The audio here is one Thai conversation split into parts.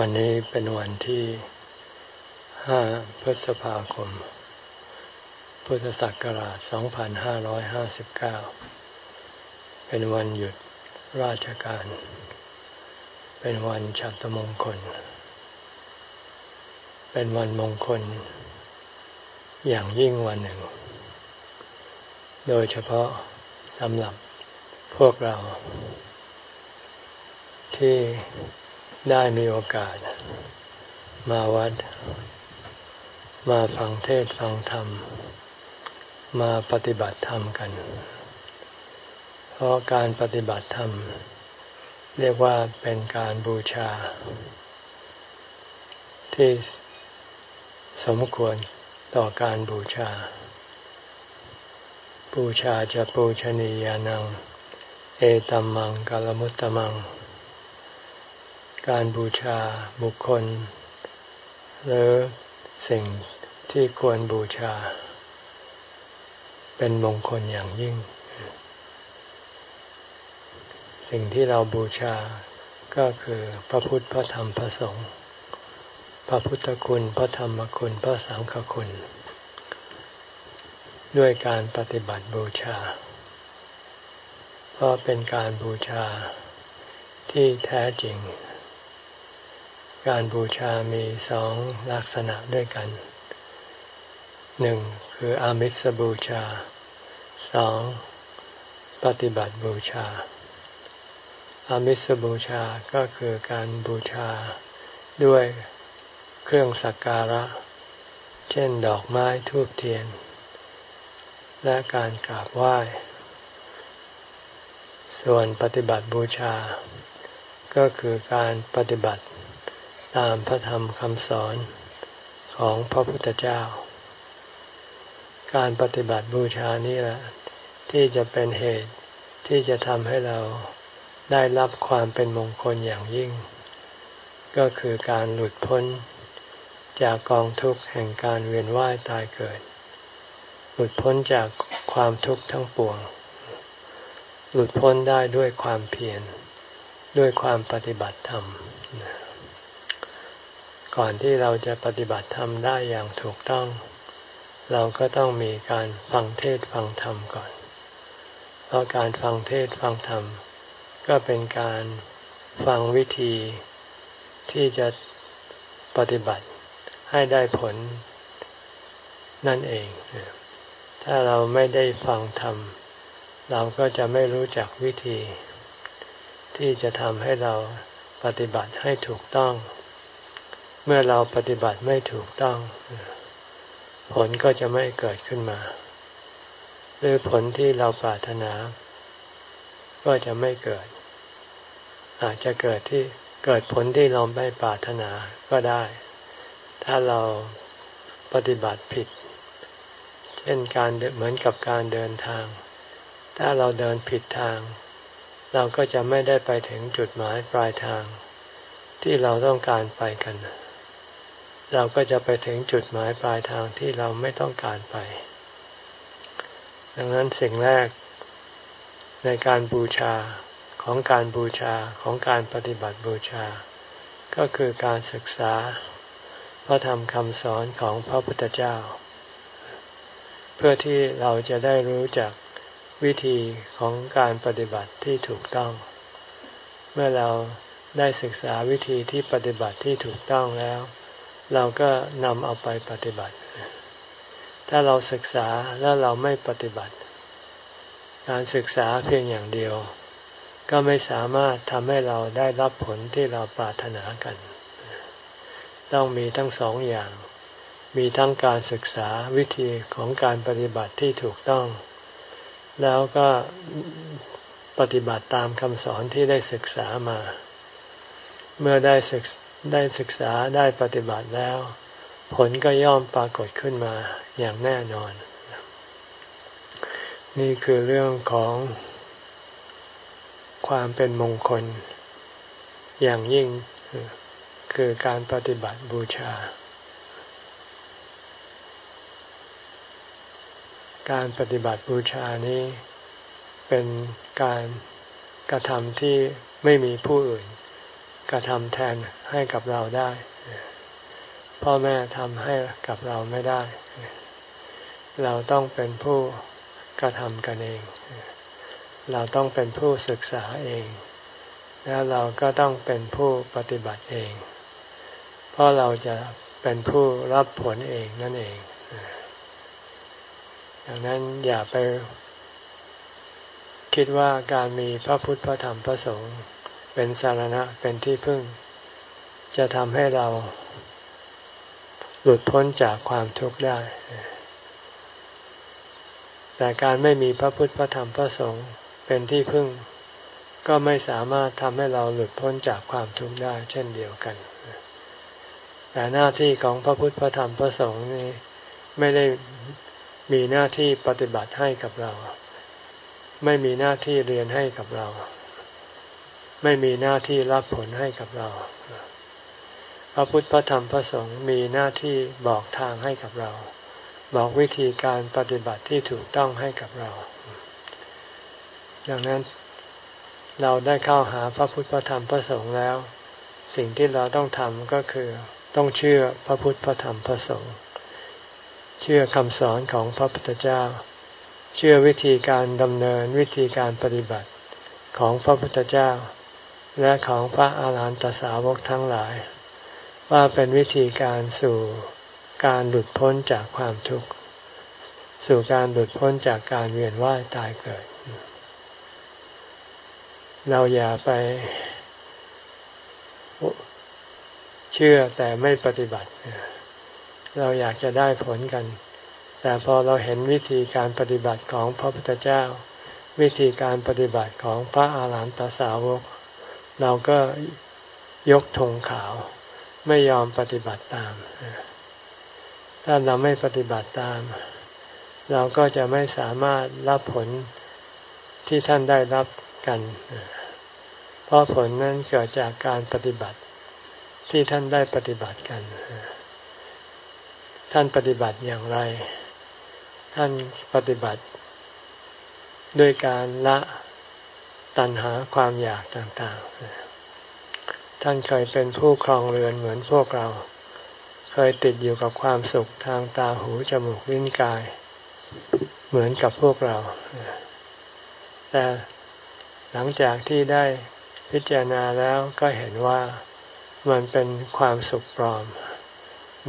วันนี้เป็นวันที่ห้าพฤษภาคม พุทธศักราช 2559 เป็นวันหยุดราชการ เป็นวันชัตมงคล เป็นวันมงคล อย่างยิ่งวันหนึ่ง โดยเฉพาะสำหรับพวกเราที่ ได้มีโอกาส มาวัด มาฟังเทศฟังธรรม มาปฏิบัติธรรมกัน เพราะการปฏิบัติธรรม เรียกว่าเป็นการบูชา ที่สมควรต่อการบูชา บูชาจะปูชนียานัง เอตัมมังกาลมุตตมัง การบูชาบุคคล หรือสิ่งที่ควรบูชา เป็นมงคลอย่างยิ่ง สิ่งที่เราบูชาก็คือพระพุทธพระธรรมพระสงฆ์พระพุทธคุณพระธรรมคุณพระสังฆคุณ ด้วยการปฏิบัติบูชา เพราะเป็นการบูชาที่แท้จริง การบูชามีสองลักษณะด้วยกัน หนึ่งคืออามิสบูชา สองปฏิบัติบูชา อามิสบูชาก็คือการบูชาด้วยเครื่องสักการะ เช่นดอกไม้ทูบเทียน และการกราบไหว้ ส่วนปฏิบัติบูชา ก็คือการปฏิบัติ ตามพระธรรมคำสอนของพระพุทธเจ้า การปฏิบัติบูชานี่แหละ ที่จะเป็นเหตุที่จะทำให้เราได้รับความเป็นมงคลอย่างยิ่ง ก็คือการหลุดพ้น จากกองทุกข์แห่งการเวียนว่ายตายเกิด หลุดพ้นจากความทุกข์ทั้งปวง หลุดพ้นได้ด้วยความเพียรด้วยความปฏิบัติธรรม ก่อนที่เราจะปฏิบัติธรรมได้อย่างถูกต้อง เราก็ต้องมีการฟังเทศฟังธรรมก่อน เพราะการฟังเทศฟังธรรม ก็เป็นการฟังวิธีที่จะปฏิบัติให้ได้ผลนั่นเอง ถ้าเราไม่ได้ฟังธรรม เราก็จะไม่รู้จักวิธี ที่จะทำให้เราปฏิบัติให้ถูกต้อง เมื่อเราปฏิบัติไม่ถูกต้อง ผลก็จะไม่เกิดขึ้นมา หรือผลที่เราปรารถนา ก็จะไม่เกิด อาจจะเกิดที่เกิดผลที่เราไม่ปรารถนาก็ได้ ถ้าเราปฏิบัติผิด เช่นการเหมือนกับการเดินทาง ถ้าเราเดินผิดทาง เราก็จะไม่ได้ไปถึงจุดหมายปลายทางที่เราต้องการไปกัน เราก็จะไปถึงจุดหมายปลายทางที่เราไม่ต้องการไป ดังนั้นสิ่งแรกในการบูชาของการบูชาของการปฏิบัติบูชา ก็คือการศึกษา พระธรรมคำสอนของพระพุทธเจ้า เพื่อที่เราจะได้รู้จักวิธีของการปฏิบัติที่ถูกต้อง เมื่อเราได้ศึกษาวิธีที่ปฏิบัติที่ถูกต้องแล้ว เราก็นำเอาไปปฏิบัติ ถ้าเราศึกษาแล้วเราไม่ปฏิบัติ การศึกษาเพียงอย่างเดียว ก็ไม่สามารถทำให้เราได้รับผลที่เราปรารถนากัน ต้องมีทั้งสองอย่าง มีทั้งการศึกษาวิธีของการปฏิบัติที่ถูกต้อง แล้วก็ปฏิบัติตามคำสอนที่ได้ศึกษามา เมื่อได้ศึกษ ได้ศึกษาได้ปฏิบัติแล้ว ผลก็ย่อมปรากฏขึ้นมาอย่างแน่นอน นี่คือเรื่องของความเป็นมงคล อย่างยิ่งคือการปฏิบัติบูชา การปฏิบัติบูชานี้เป็นการกระทำที่ไม่มีผู้อื่น กระทำแทนให้กับเราได้ พ่อแม่ทำให้กับเราไม่ได้ เราต้องเป็นผู้กระทำกันเอง เราต้องเป็นผู้ศึกษาเอง แล้วเราก็ต้องเป็นผู้ปฏิบัติเอง เพราะเราจะเป็นผู้รับผลเองนั่นเองดังนั้นอย่าไปคิดว่าการมีพระพุทธพระธรรมพระสงฆ์ เป็นสารณะเป็นที่พึ่ง จะทำให้เราหลุดพ้นจากความทุกข์ได้ แต่การไม่มีพระพุทธพระธรรมพระสงฆ์เป็นที่พึ่ง ก็ไม่สามารถทำให้เราหลุดพ้นจากความทุกข์ได้ เช่นเดียวกัน แต่หน้าที่ของพระพุทธพระธรรมพระสงฆ์นี้ไม่ได้มีหน้าที่ปฏิบัติให้กับเรา ไม่มีหน้าที่เรียนให้กับเรา ไม่มีหน้าที่รับผลให้กับเรา พระพุทธพระธรรมพระสงฆ์มีหน้าที่บอกทางให้กับเรา บอกวิธีการปฏิบัติที่ถูกต้องให้กับเรา ดังนั้นเราได้เข้าหาพระพุทธพระธรรมพระสงฆ์แล้ว สิ่งที่เราต้องทำก็คือต้องเชื่อพระพุทธพระธรรมพระสงฆ์เชื่อคำสอนของพระพุทธเจ้า เชื่อวิธีการดำเนินวิธีการปฏิบัติของพระพุทธเจ้า และของพระอาหารหันตสาวกทั้งหลาย ว่าเป็นวิธีการสู่การหลุดพ้นจากความทุกข์ สู่การหลุดพ้นจากการเวียนว่ายตายเกิด เราอย่าไปเชื่อแต่ไม่ปฏิบัติ เราอยากจะได้ผลกัน แต่พอเราเห็นวิธีการปฏิบัติของพระพุทธเจ้า วิธีการปฏิบัติของพระอาหารหันตสาวก เราก็ยกธงขาว ไม่ยอมปฏิบัติตาม ถ้าเราไม่ปฏิบัติตาม เราก็จะไม่สามารถรับผลที่ท่านได้รับกัน เพราะผลนั้นเกิดจากการปฏิบัติที่ท่านได้ปฏิบัติกัน ท่านปฏิบัติอย่างไร ท่านปฏิบัติ ด้วยการละ ตัณหาความอยากต่างๆ ท่านเคยเป็นผู้ครองเรือนเหมือนพวกเรา เคยติดอยู่กับความสุขทางตาหูจมูกลิ้นกาย เหมือนกับพวกเรา แต่หลังจากที่ได้พิจารณาแล้วก็เห็นว่ามันเป็นความสุขปลอม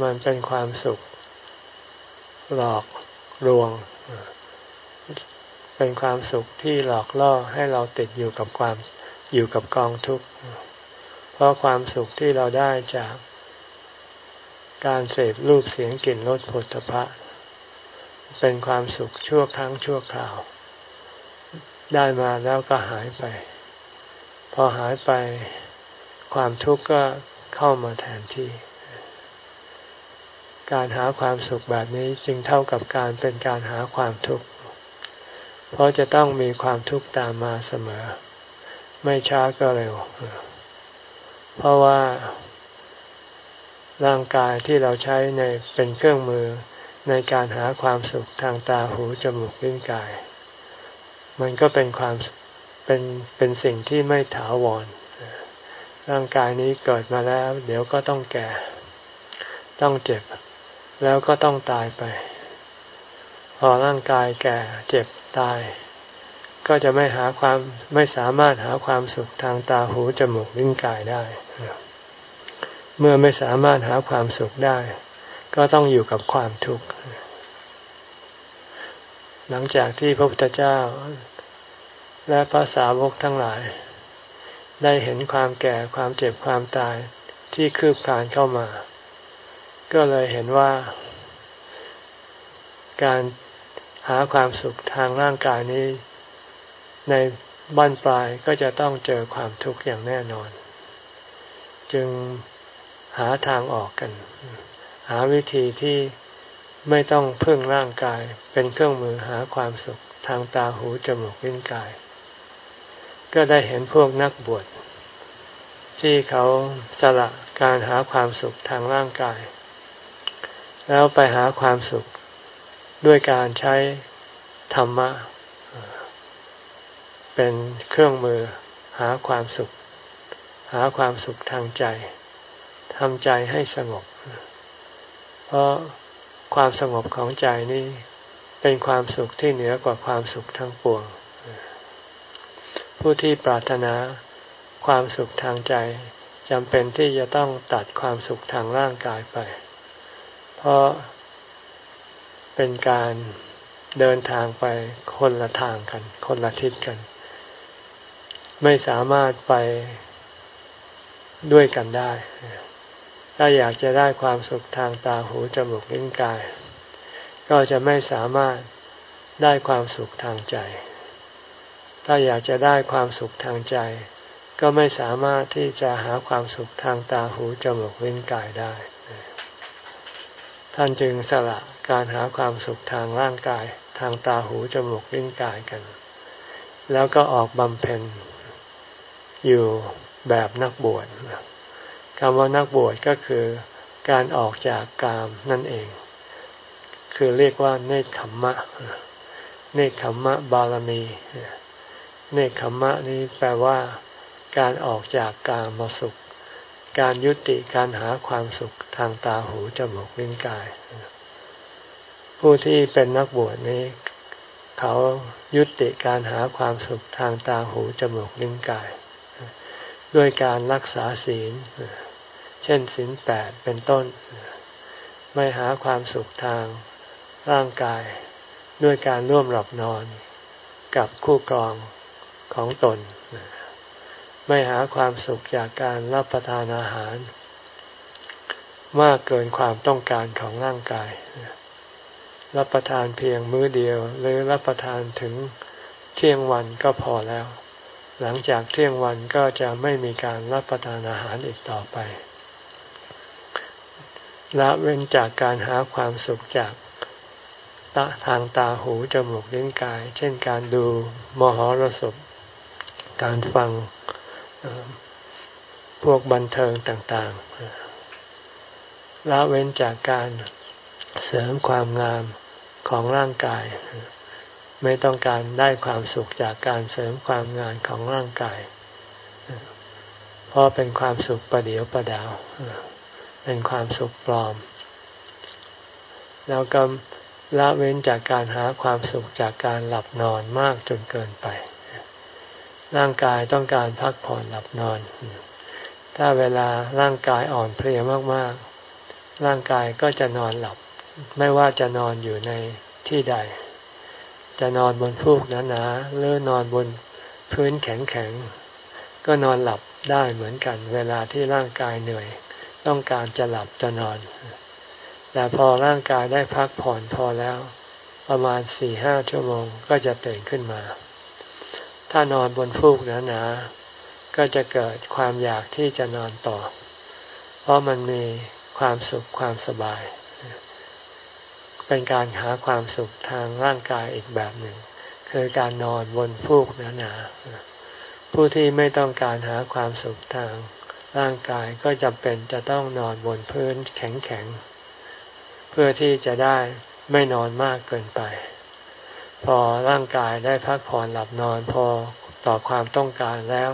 มันเป็นความสุข หลอกลวง เป็นความสุขที่หลอกล่อให้เราติดอยู่กับความอยู่กับกองทุกข์ เพราะความสุขที่เราได้จากการเสพรูปเสียงกลิ่นรสผลพระเป็นความสุขชั่วครั้งชั่วคราว ได้มาแล้วก็หายไป พอหายไปความทุกข์ก็เข้ามาแทนที่ การหาความสุขแบบนี้จึงเท่ากับการเป็นการหาความทุกข์ เพราะจะต้องมีความทุกข์ตามมาเสมอ ไม่ช้าก็เร็ว เพราะว่า ร่างกายที่เราใช้ในเป็นเครื่องมือในการหาความสุขทางตาหูจมูกลิ้นกาย มันก็เป็นความเป็นเป็นสิ่งที่ไม่ถาวร ร่างกายนี้เกิดมาแล้ว เดี๋ยวก็ต้องแก่ ต้องเจ็บ แล้วก็ต้องตายไป พอร่างกายแก่เจ็บ ตาย ก็จะไม่หาความไม่สามารถหาความสุขทางตาหูจมูกลิ้นกายได้ เมื่อไม่สามารถหาความสุขได้ ก็ต้องอยู่กับความทุกข์หลังจากที่พระพุทธเจ้า และพระสาวกทั้งหลาย ได้เห็นความแก่ความเจ็บความตายที่คืบคลานเข้ามา ก็เลยเห็นว่า การ หาความสุขทางร่างกายนี้ ในบ้านปลายก็จะต้องเจอความทุกข์อย่างแน่นอน จึงหาทางออกกัน หาวิธีที่ไม่ต้องพึ่งร่างกายเป็นเครื่องมือหาความสุขทางตาหูจมูกลิ้นกาย ก็ได้เห็นพวกนักบวชที่เขาสละการหาความสุขทางร่างกาย แล้วไปหาความสุข ด้วยการใช้ธรรมะ เป็นเครื่องมือหาความสุข หาความสุขทางใจทำใจให้สงบ เพราะความสงบของใจนี้เป็นความสุขที่เหนือกว่าความสุขทั้งปวง ผู้ที่ปรารถนาความสุขทางใจจำเป็นที่จะต้องตัดความสุขทางร่างกายไป เพราะ เป็นการเดินทางไปคนละทางกัน คนละทิศกัน ไม่สามารถไปด้วยกันได้ ถ้าอยากจะได้ความสุขทางตาหูจมูกลิ้นกาย ก็จะไม่สามารถได้ความสุขทางใจ ถ้าอยากจะได้ความสุขทางใจ ก็ไม่สามารถที่จะหาความสุขทางตาหูจมูกลิ้นกายได้ ท่านจึงสละการหาความสุขทางร่างกายทางตาหูจมูกลิ้นกายกัน แล้วก็ออกบำเพ็ญอยู่แบบนักบวชคำว่านักบวชก็คือการออกจากกามนั่นเอง คือเรียกว่าเนคขมมะ เนคขมมะบารมี เนคขมมะนี้แปลว่า การออกจากกามมาสุข การยุติการหาความสุขทางตาหูจมูกลิ้นกาย ผู้ที่เป็นนักบวชนี้ เขายุติการหาความสุขทางตาหูจมูกลิ้นกาย ด้วยการรักษาศีล เช่นศีลแปดเป็นต้น ไม่หาความสุขทางร่างกาย ด้วยการร่วมหลับนอนกับคู่ครองของตน ไม่หาความสุขจากการรับประทานอาหาร มากเกินความต้องการของร่างกาย รับประทานเพียงมื้อเดียว หรือรับประทานถึงเที่ยงวันก็พอแล้ว หลังจากเที่ยงวันก็จะไม่มีการรับประทานอาหารอีกต่อไปละเว้นจากการหาความสุขจากทางตาหูจมูกลิ้นกาย เช่นการดูมหรสพ การฟัง พวกบันเทิงต่างๆ ละเว้นจากการเสริมความงามของร่างกาย ไม่ต้องการได้ความสุขจากการเสริมความงานของร่างกาย เพราะเป็นความสุขประเดียวประดาว เป็นความสุขปลอม แล้วก็ละเว้นจากการหาความสุขจากการหลับนอนมากจนเกินไป ร่างกายต้องการพักผ่อนหลับนอน ถ้าเวลาร่างกายอ่อนเพลียมากๆ ร่างกายก็จะนอนหลับ ไม่ว่าจะนอนอยู่ในที่ใด จะนอนบนฟูกหนาๆหรือนอนบนพื้นแข็งๆ ก็นอนหลับได้เหมือนกัน เวลาที่ร่างกายเหนื่อย ต้องการจะหลับจะนอน แต่พอร่างกายได้พักผ่อนพอแล้ว ประมาณสี่ห้าชั่วโมงก็จะตื่นขึ้นมา ถ้านอนบนฟูกหนาๆก็จะเกิดความอยากที่จะนอนต่อ เพราะมันมีความสุขความสบาย เป็นการหาความสุขทางร่างกายอีกแบบหนึ่ง คือการนอนบนฟูกหนาๆผู้ที่ไม่ต้องการหาความสุขทางร่างกายก็จำเป็นจะต้องนอนบนพื้นแข็งๆ เพื่อที่จะได้ไม่นอนมากเกินไป พอร่างกายได้พักผ่อนหลับนอนพอต่อความต้องการแล้ว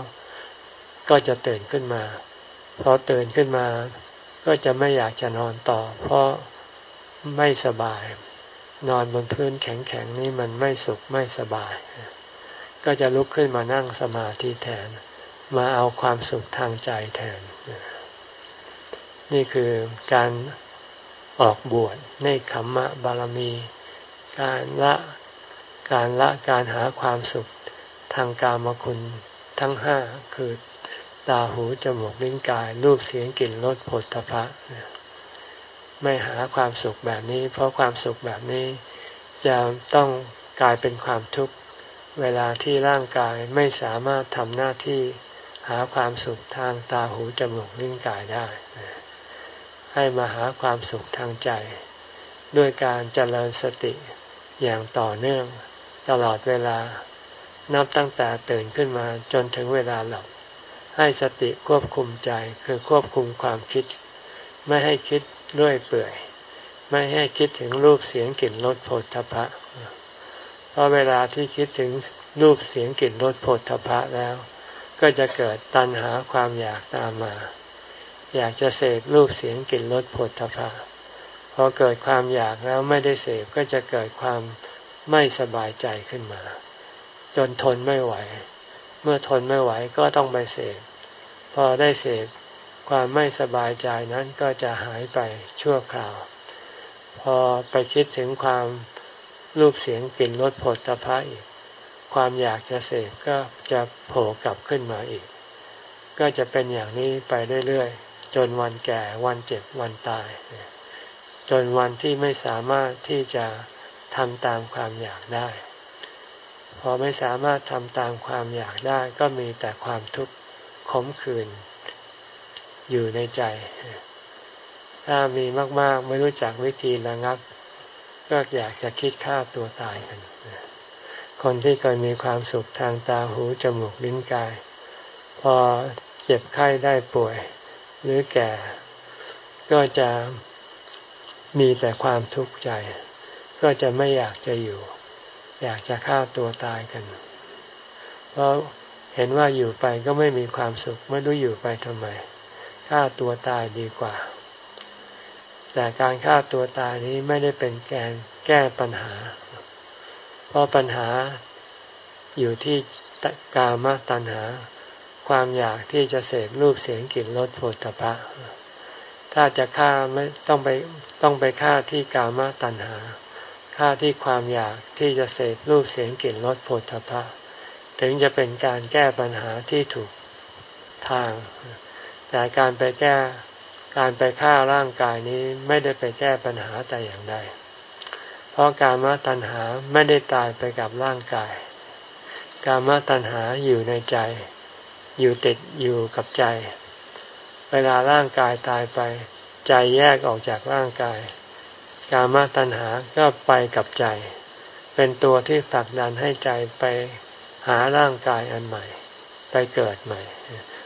ก็จะตื่นขึ้นมาพอตื่นขึ้นมา ก็จะไม่อยากจะนอนต่อ เพราะไม่สบาย นอนบนพื้นแข็งๆนี่มันไม่สุขไม่สบาย ก็จะลุกขึ้นมานั่งสมาธิแทน มาเอาความสุขทางใจแทน นี่คือการออกบวชในขมมะบารมี การละ การละการหาความสุขทางกามคุณทั้งห้าคือตาหูจมูกลิ้นกาย รูปเสียงกลิ่นรสผลตภะไม่หาความสุขแบบนี้ เพราะความสุขแบบนี้จะต้องกลายเป็นความทุกข์เวลาที่ร่างกายไม่สามารถทำหน้าที่หาความสุขทางตาหูจมูกลิ้นกายได้ ให้มาหาความสุขทางใจ ด้วยการเจริญสติอย่างต่อเนื่อง ตลอดเวลานับตั้งแต่ตื่นขึ้นมาจนถึงเวลาหลับ ให้สติควบคุมใจคือควบคุมความคิด ไม่ให้คิดด้วยเปื่อย ไม่ให้คิดถึงรูปเสียงกลิ่นรสโผฏฐพะเพราะเวลาที่คิดถึงรูปเสียงกลิ่นรสโผฏฐพะแล้ว ก็จะเกิดตัณหาความอยากตามมา อยากจะเสพรูปเสียงกลิ่นรสผลทพะพอเกิดความอยากแล้วไม่ได้เสพก็จะเกิดความ ไม่สบายใจขึ้นมา จนทนไม่ไหว เมื่อทนไม่ไหวก็ต้องไปเสพพอได้เสพความไม่สบายใจนั้นก็จะหายไปชั่วคราว พอไปคิดถึงความรูปเสียงกลิ่นรสผลตภะอีก ความอยากจะเสพก็จะโผล่กลับขึ้นมาอีก ก็จะเป็นอย่างนี้ไปเรื่อยๆ จนวันแก่วันเจ็บวันตาย จนวันที่ไม่สามารถที่จะ ทำตามความอยากได้ พอไม่สามารถทำตามความอยากได้ ก็มีแต่ความทุกข์ขมขื่นอยู่ในใจ ถ้ามีมาก ๆ ไม่รู้จักวิธีระงับ ก็อยากจะคิดฆ่าตัวตายกัน คนที่เคยมีความสุขทางตาหูจมูกลิ้นกาย พอเจ็บไข้ได้ป่วย หรือแก่ ก็จะมีแต่ความทุกข์ใจ ก็จะไม่อยากจะอยู่ อยากจะฆ่าตัวตายกัน เพราะเห็นว่าอยู่ไปก็ไม่มีความสุข ไม่รู้อยู่ไปทำไมฆ่าตัวตายดีกว่า แต่การฆ่าตัวตายนี้ไม่ได้เป็นแกนแก้ปัญหา เพราะปัญหาอยู่ที่กามตัณหา ความอยากที่จะเสพรูปเสียงกลิ่นรสผลตภะถ้าจะฆ่าไม่ต้องไปต้องไปฆ่าที่กามตัณหา ฆ่าที่ความอยากที่จะเสพรูปเสียงกลิ่นรสผลตภะถึงจะเป็นการแก้ปัญหาที่ถูกทาง แต่การไปแก้การไปฆ่าร่างกายนี้ไม่ได้ไปแก้ปัญหาแต่อย่างใด เพราะการมตัณหาไม่ได้ตายไปกับร่างกาย การมตัณหาอยู่ในใจ อยู่ติดอยู่กับใจ เวลาร่างกายตายไป ใจแยกออกจากร่างกาย การมาตัณหาก็ไปกับใจ เป็นตัวที่ผลักดันให้ใจไปหาร่างกายอันใหม่ ไปเกิดใหม่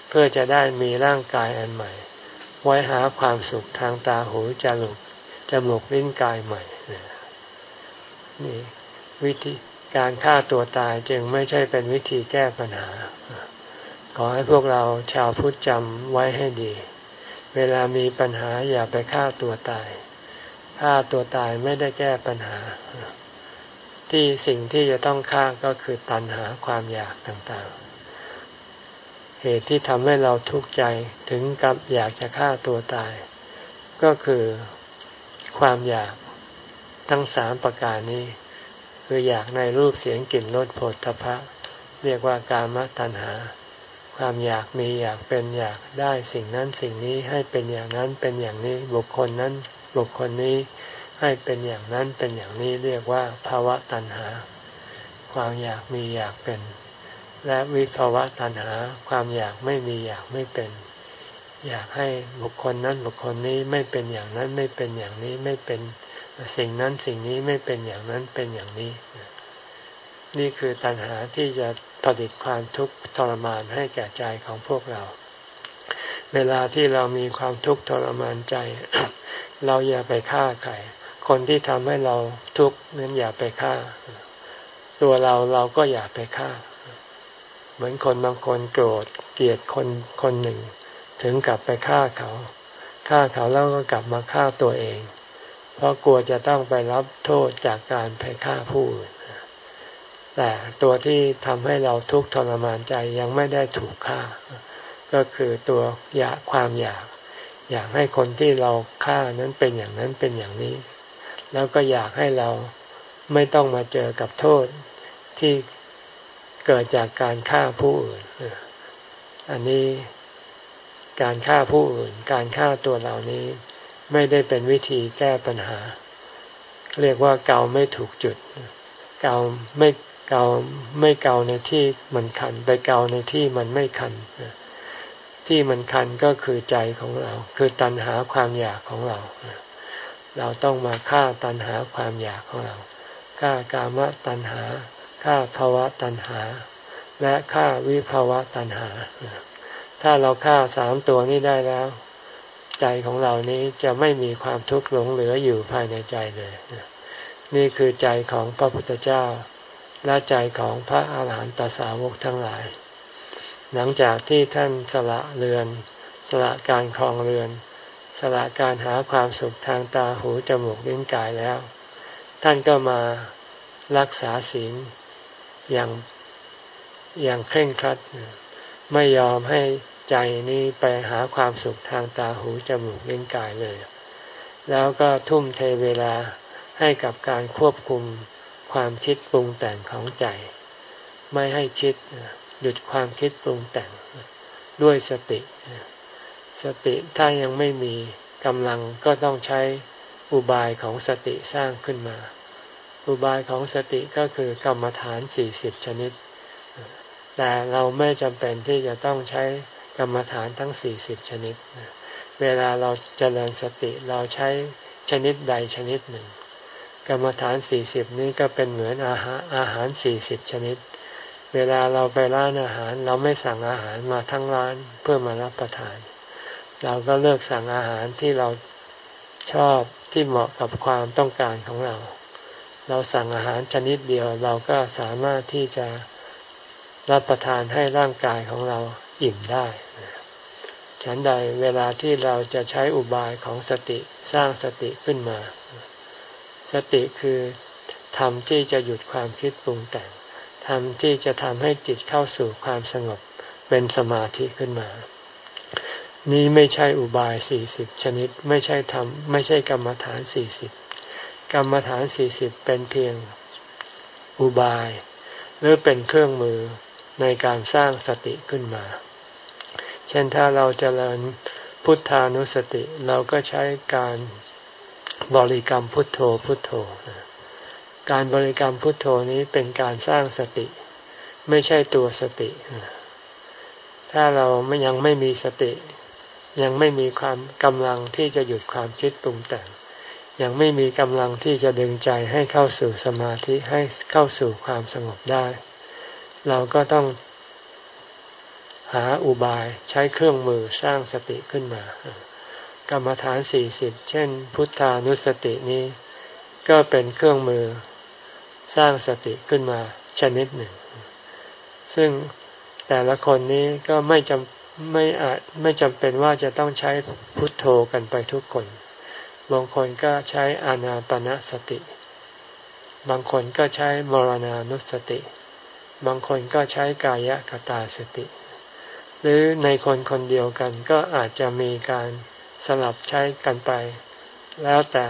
เพื่อจะได้มีร่างกายอันใหม่ ไว้หาความสุขทางตาหูจมูกจมูกลิ้นกายใหม่นี่วิธีการฆ่าตัวตายจึงไม่ใช่เป็นวิธีแก้ปัญหา ขอให้พวกเราชาวพุทธจำไว้ให้ดี เวลามีปัญหาอย่าไปฆ่าตัวตาย ฆ่าตัวตายไม่ได้แก้ปัญหา ที่สิ่งที่จะต้องฆ่าก็คือตัณหาความอยากต่างๆ เหตุที่ทำให้เราทุกข์ใจถึงกับอยากจะฆ่าตัวตาย ก็คือความอยากทั้งสามประการนี้ คืออยากในรูปเสียงกลิ่นรสผลทพะ เรียกว่ากามตัณหา ความอยากมีอยากเป็นอยากได้สิ่งนั้นสิ่งนี้ให้เป็นอย่างนั้นเป็นอย่างนี้บุคคลนั้น บุคคลนี้ให้เป็นอย่างนั้นเป็นอย่างนี้เรียกว่าภาวะตัณหา ความอยากมีอยากเป็น และวิภาวะตัณหา ความอยากไม่มีอยากไม่เป็น อยากให้บุคคลนั้นบุคคลนี้ไม่เป็นอย่างนั้นไม่เป็นอย่างนี้ไม่เป็นสิ่งนั้นสิ่งนี้ไม่เป็นอย่างนั้นเป็นอย่างนี้ นี่คือตัณหาที่จะผลิตความทุกข์ทรมานให้แก่ใจของพวกเรา เวลาที่เรามีความทุกข์ทรมานใจ เราอย่าไปฆ่าใครคนที่ทำให้เราทุกข์นั้นอย่าไปฆ่า ตัวเราเราก็อย่าไปฆ่า เหมือนคนบางคนโกรธเกลียดคนคนหนึ่ง ถึงกลับไปฆ่าเขาฆ่าเขาแล้วก็กลับมาฆ่าตัวเอง เพราะกลัวจะต้องไปรับโทษจากการไปฆ่าผู้อื่นแต่ตัวที่ทำให้เราทุกข์ทรมานใจยังไม่ได้ถูกฆ่า ก็คือตัวอยากความอยาก อยากให้คนที่เราฆ่านั้นเป็นอย่างนั้นเป็นอย่างนี้ แล้วก็อยากให้เราไม่ต้องมาเจอกับโทษที่เกิดจากการฆ่าผู้อื่น อันนี้การฆ่าผู้อื่น การฆ่าตัวเหล่านี้ไม่ได้เป็นวิธีแก้ปัญหา เรียกว่าเกาไม่ถูกจุด เกาไม่เกาไม่เกาในที่มันคัน ไปเกาในที่มันไม่คัน ที่มันคันก็คือใจของเรา คือตัณหาความอยากของเรา เราต้องมาฆ่าตัณหาความอยากของเราฆ่ากามตัณหาฆ่าภาวะตัณหา และฆ่าวิภาวะตัณหา ถ้าเราฆ่าสามตัวนี้ได้แล้ว ใจของเรานี้จะไม่มีความทุกข์หลงเหลืออยู่ภายในใจเลย นี่คือใจของพระพุทธเจ้า และใจของพระอาหารหันตสาวกทั้งหลาย หลังจากที่ท่านสละเรือน สละการครองเรือน สละการหาความสุขทางตาหูจมูกลิ้นกายแล้ว ท่านก็มารักษาศีลอย่างอย่างเคร่งครัด ไม่ยอมให้ใจนี้ไปหาความสุขทางตาหูจมูกลิ้นกายเลย แล้วก็ทุ่มเทเวลาให้กับการควบคุมความคิดปรุงแต่งของใจ ไม่ให้คิด หยุดความคิดปรุงแต่งด้วยสติ สติถ้ายังไม่มีกำลังก็ต้องใช้อุบายของสติสร้างขึ้นมา อุบายของสติก็คือกรรมฐานสี่สิบชนิด แต่เราไม่จำเป็นที่จะต้องใช้กรรมฐานทั้งสี่สิบชนิด เวลาเราจเจริญสติเราใช้ชนิดใดชนิดหนึ่ง กรรมฐานสี่สิบนี้ก็เป็นเหมือนอาหารอาหารสี่สิบชนิด เวลาเราไปร้านอาหาร เราไม่สั่งอาหารมาทั้งร้านเพื่อมารับประทาน เราก็เลือกสั่งอาหารที่เราชอบที่เหมาะกับความต้องการของเรา เราสั่งอาหารชนิดเดียวเราก็สามารถที่จะรับประทานให้ร่างกายของเราอิ่มได้ฉันใดเวลาที่เราจะใช้อุบายของสติสร้างสติขึ้นมา สติคือทำที่จะหยุดความคิดปรุงแต่ง ทำที่จะทำให้จิตเข้าสู่ความสงบเป็นสมาธิขึ้นมา นี้ไม่ใช่อุบายสี่สิบชนิดไม่ใช่ทำไม่ใช่กรรมฐานสี่สิบกรรมฐานสี่สิบเป็นเพียงอุบาย หรือเป็นเครื่องมือในการสร้างสติขึ้นมา เช่นถ้าเราจเจริญพุทธานุสติเราก็ใช้การบริกรรมพุทโธพุทโธ การบริกรรมพุทโธนี้เป็นการสร้างสติ ไม่ใช่ตัวสติ ถ้าเราไม่ยังไม่มีสติ ยังไม่มีความกำลังที่จะหยุดความคิดปรุงแต่งยังไม่มีกำลังที่จะดึงใจให้เข้าสู่สมาธิให้เข้าสู่ความสงบได้ เราก็ต้องหาอุบายใช้เครื่องมือสร้างสติขึ้นมา กรรมฐานสี่สิบเช่น พุทธานุสตินี้ ก็เป็นเครื่องมือ สร้างสติขึ้นมาชนิดหนึ่ง ซึ่งแต่ละคนนี้ก็ไม่จำไม่อาจไม่จำเป็นว่าจะต้องใช้พุทโธกันไปทุกคนบางคนก็ใช้อานาปณะสติ บางคนก็ใช้มรณานุสติ บางคนก็ใช้กายกตาสติ หรือในคนคนเดียวกันก็อาจจะมีการสลับใช้กันไป แล้วแต่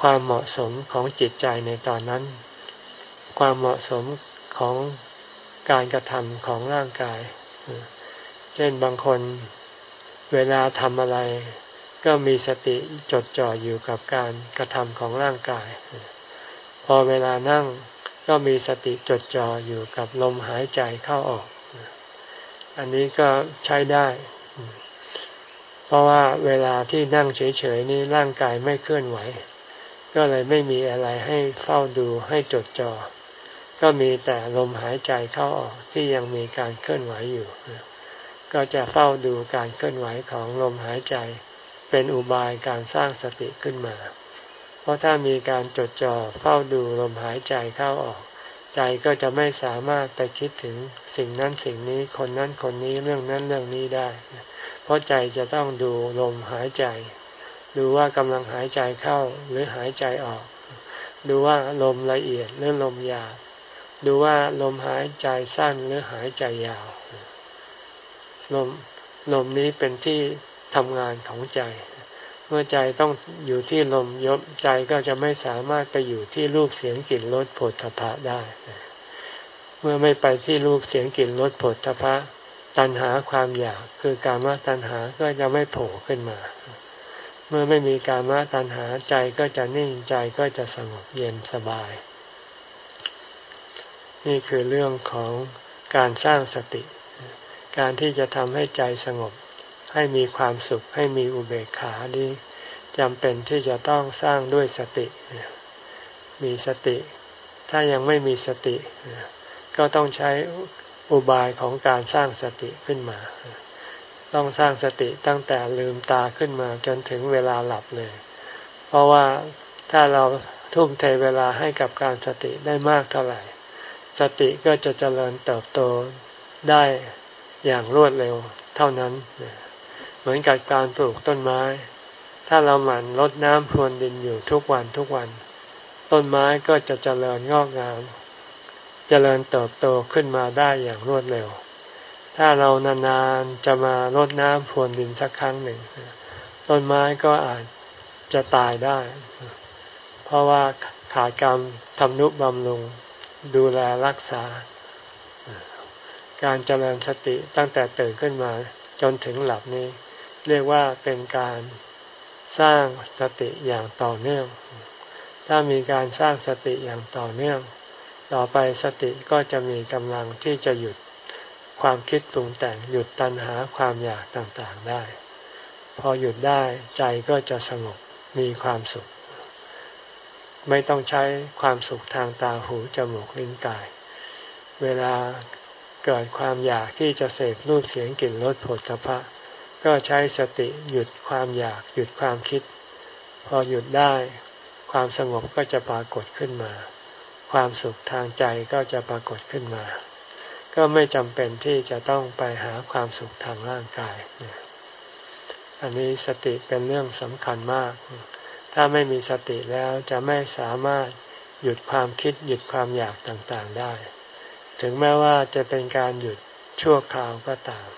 ความเหมาะสมของจิตใจในตอนนั้น ความเหมาะสมของการกระทำของร่างกาย เช่นบางคนเวลาทำอะไร ก็มีสติจดจ่ออยู่กับการกระทำของร่างกาย พอเวลานั่งก็มีสติจดจ่ออยู่กับลมหายใจเข้าออก อันนี้ก็ใช้ได้ เพราะว่าเวลาที่นั่งเฉยๆนี้ร่างกายไม่เคลื่อนไหว ก็เลยไม่มีอะไรให้เฝ้าดูให้จดจอ่อ ก็มีแต่ลมหายใจเข้าออกที่ยังมีการเคลื่อนไหวอยู่ ก็จะเฝ้าดูการเคลื่อนไหวของลมหายใจ เป็นอุบายการสร้างสติขึ้นมา เพราะถ้ามีการจดจ่อเฝ้าดูลมหายใจเข้าออก ใจก็จะไม่สามารถไปคิดถึงสิ่งนั้นสิ่งนี้คนนั้นคนนี้เรื่องนั้นเรื่องนี้ได้ เพราะใจจะต้องดูลมหายใจ ดูว่ากำลังหายใจเข้าหรือหายใจออก ดูว่าลมละเอียดหรือลมหยาบ ดูว่าลมหายใจสั้นหรือหายใจยาวลมลมนี้เป็นที่ทำงานของใจ เมื่อใจต้องอยู่ที่ลมยบใจก็จะไม่สามารถไปอยู่ที่รูปเสียงกลิ่นรสผลทพะได้ เมื่อไม่ไปที่รูปเสียงกลิ่นรสผลทพะ ตัณหาความอยากคือการมตัณหาก็จะไม่โผล่ขึ้นมา เมื่อไม่มีการมตัณหาใจก็จะนิ่งใจก็จะสงบเย็นสบาย นี่คือเรื่องของการสร้างสติ การที่จะทำให้ใจสงบ ให้มีความสุข ให้มีอุเบกขานี้จำเป็นที่จะต้องสร้างด้วยสติ มีสติ ถ้ายังไม่มีสติ ก็ต้องใช้อุบายของการสร้างสติขึ้นมา ต้องสร้างสติตั้งแต่ลืมตาขึ้นมาจนถึงเวลาหลับเลย เพราะว่าถ้าเราทุ่มเทเวลาให้กับการสติได้มากเท่าไหร่ สติก็จะเจริญเติบโตได้อย่างรวดเร็วเท่านั้น เหมือนกับการปลูกต้นไม้ ถ้าเราหมั่นรดน้ำพรวนดินอยู่ทุกวันทุกวัน ต้นไม้ก็จะเจริญงอกงาม เจริญเติบโตขึ้นมาได้อย่างรวดเร็ว ถ้าเรานานๆจะมารดน้ำพรวนดินสักครั้งหนึ่ง ต้นไม้ก็อาจจะตายได้ เพราะว่าขาดการทำนุบำรุง ดูแลรักษา การเจริญสติตั้งแต่ตื่นขึ้นมาจนถึงหลับนี้ เรียกว่าเป็นการสร้างสติอย่างต่อเนื่อง ถ้ามีการสร้างสติอย่างต่อเนื่อง ต่อไปสติก็จะมีกำลังที่จะหยุดความคิดปรุงแต่งหยุดตัณหาความอยากต่างๆได้ พอหยุดได้ใจก็จะสงบมีความสุข ไม่ต้องใช้ความสุขทางตาหูจมูกลิ้นกาย เวลาเกิดความอยากที่จะเสพรูปเสียงกลิ่นรสผลพระก็ใช้สติหยุดความอยากหยุดความคิด พอหยุดได้ความสงบก็จะปรากฏขึ้นมา ความสุขทางใจก็จะปรากฏขึ้นมา ก็ไม่จำเป็นที่จะต้องไปหาความสุขทางร่างกาย อันนี้สติเป็นเรื่องสำคัญมาก ถ้าไม่มีสติแล้วจะไม่สามารถหยุดความคิดหยุดความอยากต่างๆได้ ถึงแม้ว่าจะเป็นการหยุดชั่วคราวก็ตาม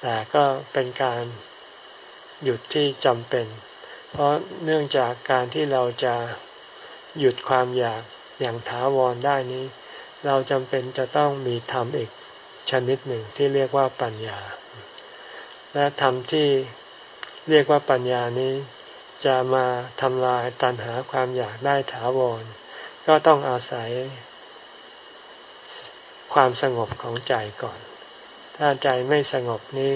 แต่ก็เป็นการหยุดที่จำเป็น เพราะเนื่องจากการที่เราจะหยุดความอยากอย่างถาวรได้นี้ เราจำเป็นจะต้องมีธรรมอีกชนิดหนึ่งที่เรียกว่าปัญญา และธรรมที่เรียกว่าปัญญานี้ จะมาทำลายตัณหาความอยากได้ถาวร ก็ต้องอาศัยความสงบของใจก่อน ถ้าใจไม่สงบนี้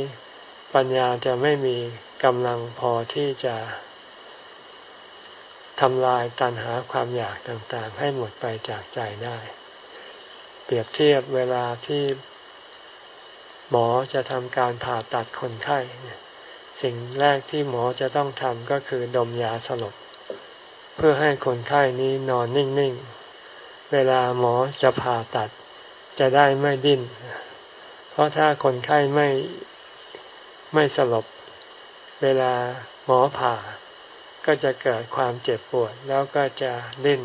ปัญญาจะไม่มีกำลังพอที่จะทำลายตัณหาความอยากต่างๆ ให้หมดไปจากใจได้ เปรียบเทียบเวลาที่หมอจะทำการผ่าตัดคนไข้ สิ่งแรกที่หมอจะต้องทำก็คือดมยาสลบ เพื่อให้คนไข้นี้นอนนิ่ง ๆ เวลาหมอจะผ่าตัด จะได้ไม่ดิ้น เพราะถ้าคนไข้ไม่ไม่สลบ เวลาหมอผ่า ก็จะเกิดความเจ็บปวดแล้วก็จะดิ้น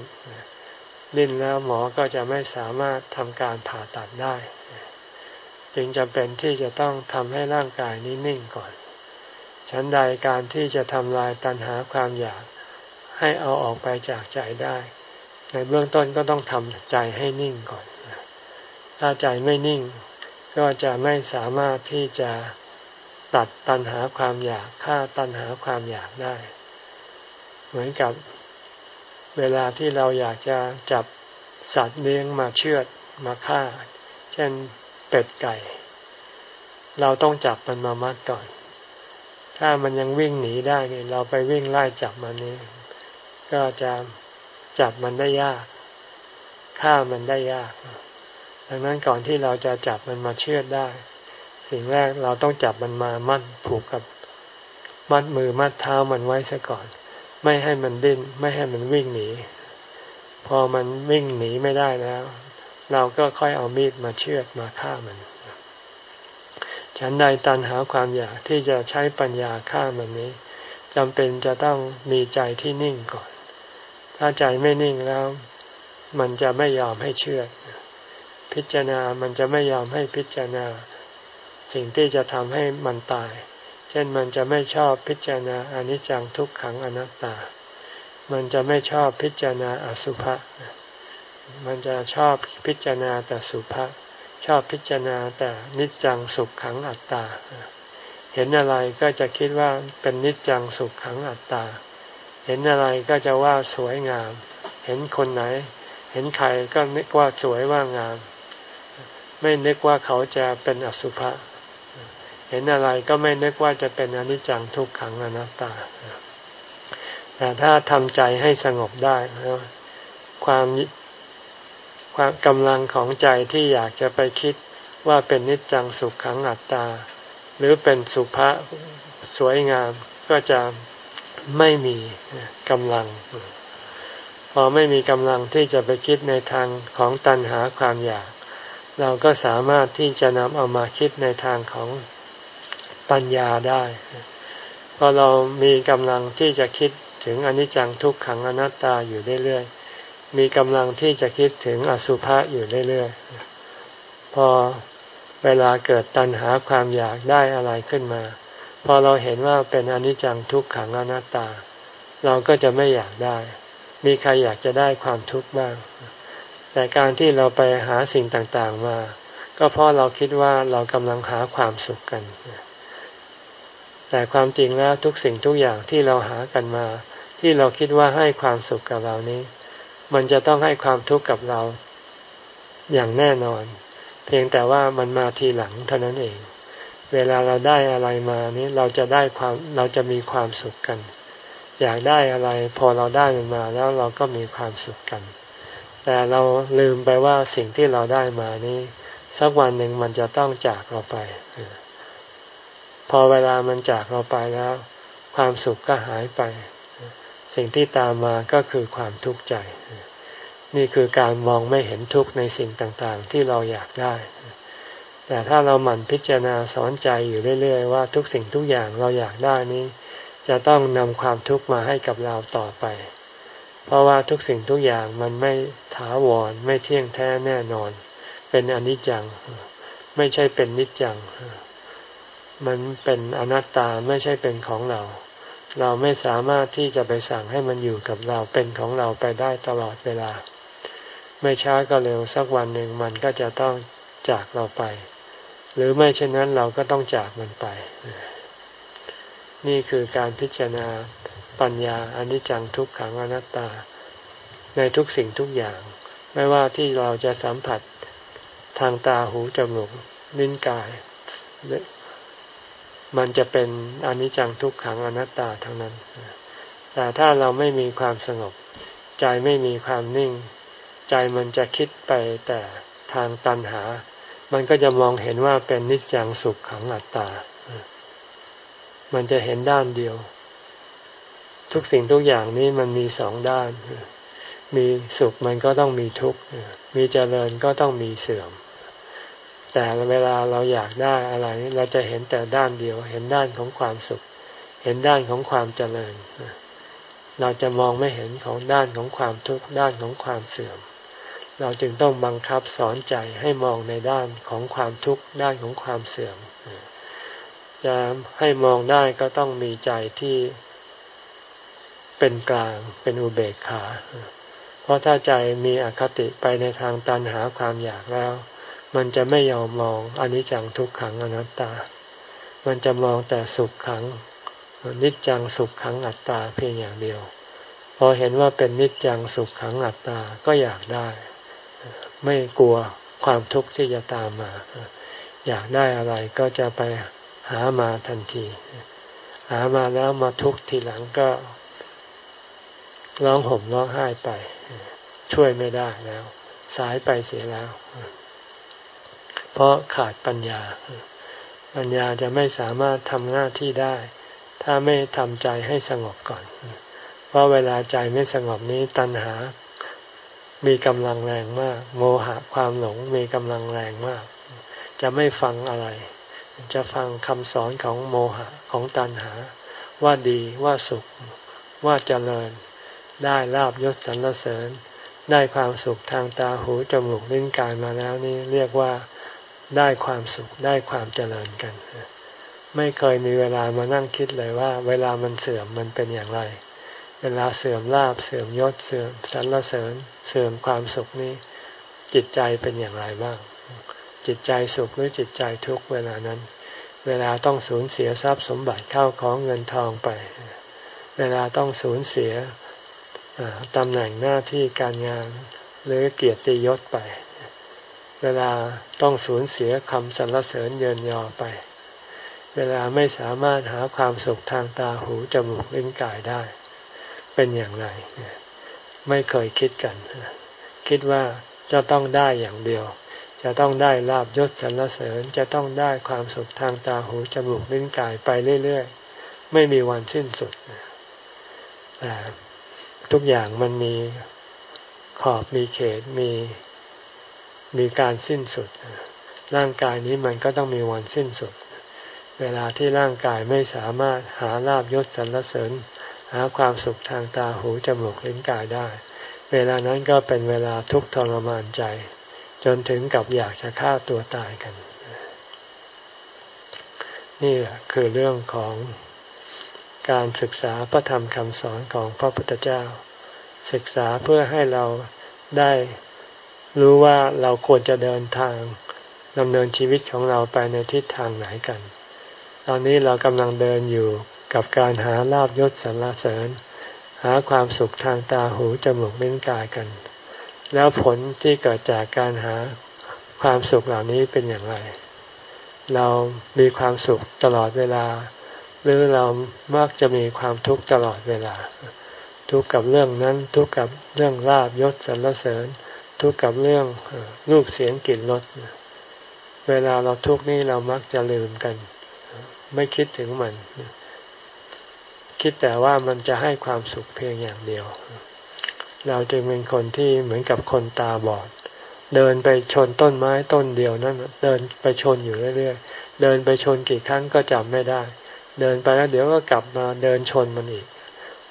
ดิ้นแล้วหมอก็จะไม่สามารถทำการผ่าตัดได้ จึงจำเป็นที่จะต้องทำให้ร่างกายนี้นิ่งก่อน ฉันใดการที่จะทำลายตัณหาความอยาก ให้เอาออกไปจากใจได้ ในเบื้องต้นก็ต้องทำใจให้นิ่งก่อน ถ้าใจไม่นิ่ง ก็จะไม่สามารถที่จะตัดตันหาความอยากฆ่าตันหาความอยากได้ เหมือนกับเวลาที่เราอยากจะจับสัตว์เลี้ยงมาเชือดมาฆ่า เช่นเป็ดไก่ เราต้องจับมันมามัดก่อน ถ้ามันยังวิ่งหนีได้เนี่ยเราไปวิ่งไล่จับมันนี้ก็จะจับมันได้ยากฆ่ามันได้ยาก ดังนั้นก่อนที่เราจะจับมันมาเชือดได้ สิ่งแรกเราต้องจับมันมามัดผูกกับมัดมือมัดเท้ามันไว้ซะก่อน ไม่ให้มันดิ้นไม่ให้มันวิ่งหนี พอมันวิ่งหนีไม่ได้แล้ว เราก็ค่อยเอามีดมาเชือดมาฆ่ามัน ฉันใดตันหาความอยากที่จะใช้ปัญญาฆ่ามันนี้จำเป็นจะต้องมีใจที่นิ่งก่อน ถ้าใจไม่นิ่งแล้ว มันจะไม่ยอมให้เชื่อ พิจารณามันจะไม่ยอมให้พิจารณา สิ่งที่จะทำให้มันตาย เช่นมันจะไม่ชอบพิจารณาอนิจจังทุกขังอนัตตา มันจะไม่ชอบพิจารณาอสุภะมันจะชอบพิจารณาแต่สุภะ ชอบพิจารณาแต่นิจจังสุขขังอัตตา เห็นอะไรก็จะคิดว่าเป็นนิจจังสุขขังอัตตา เห็นอะไรก็จะว่าสวยงาม เห็นคนไหน เห็นใครก็นึกว่าสวยว่างาม ไม่นึกว่าเขาจะเป็นอสุภะ เห็นอะไรก็ไม่นึกว่าจะเป็นอนิจจังทุกขังอนัตตา แต่ถ้าทำใจให้สงบได้ความ ความกำลังของใจที่อยากจะไปคิดว่าเป็นนิจจังสุขขังอัตตา หรือเป็นสุภะสวยงามก็จะไม่มีกำลัง พอไม่มีกำลังที่จะไปคิดในทางของตัณหาความอยาก เราก็สามารถที่จะนำเอามาคิดในทางของปัญญาได้ พอเรามีกำลังที่จะคิดถึงอนิจจังทุกขังอนัตตาอยู่เรื่อยๆ มีกำลังที่จะคิดถึงอสุภะอยู่เรื่อยๆ พอเวลาเกิดตัณหาความอยากได้อะไรขึ้นมา พอเราเห็นว่าเป็นอนิจจังทุกขังอนัตตา เราก็จะไม่อยากได้ มีใครอยากจะได้ความทุกข์บ้าง แต่การที่เราไปหาสิ่งต่างๆมา ก็เพราะเราคิดว่าเรากำลังหาความสุขกัน แต่ความจริงแล้วทุกสิ่งทุกอย่างที่เราหากันมา ที่เราคิดว่าให้ความสุขกับเรานี้ มันจะต้องให้ความทุกข์กับเราอย่างแน่นอน เพียงแต่ว่ามันมาทีหลังเท่านั้นเอง เวลาเราได้อะไรมานี้เราจะได้ความเราจะมีความสุขกัน อยากได้อะไรพอเราได้มันมาแล้วเราก็มีความสุขกัน แต่เราลืมไปว่าสิ่งที่เราได้มานี้ สักวันหนึ่งมันจะต้องจากเราไป พอเวลามันจากเราไปแล้ว ความสุขก็หายไป สิ่งที่ตามมาก็คือความทุกข์ใจ นี่คือการมองไม่เห็นทุกข์ในสิ่งต่างๆ ที่เราอยากได้ แต่ถ้าเราหมั่นพิจารณาสอนใจอยู่เรื่อย ๆ ว่าทุกสิ่งทุกอย่างเราอยากได้นี้ จะต้องนำความทุกข์มาให้กับเราต่อไป เพราะว่าทุกสิ่งทุกอย่างมันไม่ถาวรไม่เที่ยงแท้แน่นอน เป็นอนิจจัง ไม่ใช่เป็นนิจจัง มันเป็นอนัตตาไม่ใช่เป็นของเรา เราไม่สามารถที่จะไปสั่งให้มันอยู่กับเราเป็นของเราไปได้ตลอดเวลา ไม่ช้าก็เร็วสักวันหนึ่งมันก็จะต้องจากเราไป หรือไม่เช่นนั้นเราก็ต้องจากมันไป นี่คือการพิจารณาปัญญาอนิจจังทุกขังอนัตตา ในทุกสิ่งทุกอย่าง ไม่ว่าที่เราจะสัมผัสทางตาหูจมูกลิ้นกาย มันจะเป็นอนิจจังทุกขังอนัตตาทั้งนั้น แต่ถ้าเราไม่มีความสงบ ใจไม่มีความนิ่ง ใจมันจะคิดไปแต่ทางตันหา มันก็จะมองเห็นว่าเป็นนิจจังสุขขังอัตตา มันจะเห็นด้านเดียว ทุกสิ่งทุกอย่างนี้มันมีสองด้าน มีสุขมันก็ต้องมีทุกข์ มีเจริญก็ต้องมีเสื่อม แต่เวลาเราอยากได้อะไร เราจะเห็นแต่ด้านเดียว เห็นด้านของความสุข เห็นด้านของความเจริญ เราจะมองไม่เห็นของด้านของความทุกข์ด้านของความเสื่อม เราจึงต้องบังคับสอนใจให้มองในด้านของความทุกข์ด้านของความเสื่อม จะให้มองได้ก็ต้องมีใจที่เป็นกลางเป็นอุเบกขา เพราะถ้าใจมีอคติไปในทางตันหาความอยากแล้ว มันจะไม่ยอมมองอนิจจังทุกขังอนัตตา มันจะมองแต่สุขขังนิจจังสุขขังอัตตาเพียงอย่างเดียว พอเห็นว่าเป็นนิจจังสุขขังอัตตาก็อยากได้ ไม่กลัวความทุกข์ที่จะตามมา อยากได้อะไรก็จะไปหามาทันที หามาแล้วมาทุกข์ทีหลังก็ร้องห่มร้องไห้ไป ช่วยไม่ได้แล้ว สายไปเสียแล้ว เพราะขาดปัญญา ปัญญาจะไม่สามารถทำหน้าที่ได้ ถ้าไม่ทำใจให้สงบก่อน เพราะเวลาใจไม่สงบนี้ตัณหา มีกำลังแรงมาก โมหะความหลงมีกำลังแรงมาก จะไม่ฟังอะไร จะฟังคำสอนของโมหะของตัณหา ว่าดีว่าสุข ว่าเจริญ ได้ลาบยศสรรเสริญได้ความสุขทางตาหูจมูกลิ้นกายมาแล้วนี่เรียกว่า ได้ความสุขได้ความเจริญกัน ไม่เคยมีเวลามานั่งคิดเลยว่า เวลามันเสื่อมมันเป็นอย่างไร เวลาเสื่อมลาบเสื่อมยศเสื่อมสรรเสริญ เสื่อมความสุขนี้ จิตใจเป็นอย่างไรบ้าง จิตใจสุขหรือจิตใจทุกเวลานั้น เวลาต้องสูญเสียทรัพย์สมบัติเข้าของเงินทองไป เวลาต้องสูญเสียตำแหน่งหน้าที่การงานหรือเกียรติยศไป เวลาต้องสูญเสียคำสรรเสริญเยินยอไป เวลาไม่สามารถหาความสุขทางตาหูจมูกลิ้นกายได้ เป็นอย่างไร ไม่เคยคิดกัน คิดว่าจะต้องได้อย่างเดียว จะต้องได้ลาบยศสรรเสริญจะต้องได้ความสุขทางตาหูจมูกลิ้นกายไปเรื่อยๆ ไม่มีวันสิ้นสุดแต่ทุกอย่างมันมีขอบมีเขตมี มีการสิ้นสุด ร่างกายนี้มันก็ต้องมีวันสิ้นสุด เวลาที่ร่างกายไม่สามารถหาลาบยศสรรเสริญ หาความสุขทางตาหูจมูกลิ้นกายได้ เวลานั้นก็เป็นเวลาทุกข์ทรมานใจ จนถึงกับอยากจะฆ่าตัวตายกัน นี่คือเรื่องของการศึกษาพระธรรมคำสอนของพระพุทธเจ้า ศึกษาเพื่อให้เราได้ รู้ว่าเราควรจะเดินทางดำเนินชีวิตของเราไปในทิศทางไหนกัน ตอนนี้เรากำลังเดินอยู่กับการหาลาบยศสรรเสริญ หาความสุขทางตาหูจมูกลิ้นกายกัน แล้วผลที่เกิดจากการหาความสุขเหล่านี้เป็นอย่างไร เรามีความสุขตลอดเวลา หรือเรามักจะมีความทุกข์ตลอดเวลา ทุกข์กับเรื่องนั้นทุกข์กับเรื่องลาบยศสรรเสริญ ทุกข์กับเรื่องรูปเสียงกลิ่นรสเวลาเราทุกข์นี่เรามักจะลืมกัน ไม่คิดถึงมัน คิดแต่ว่ามันจะให้ความสุขเพียงอย่างเดียว เราจึงเป็นคนที่เหมือนกับคนตาบอด เดินไปชนต้นไม้ต้นเดียวนั่นเดินไปชนอยู่เรื่อยๆ เดินไปชนกี่ครั้งก็จำไม่ได้ เดินไปแล้วเดี๋ยวก็กลับมาเดินชนมันอีก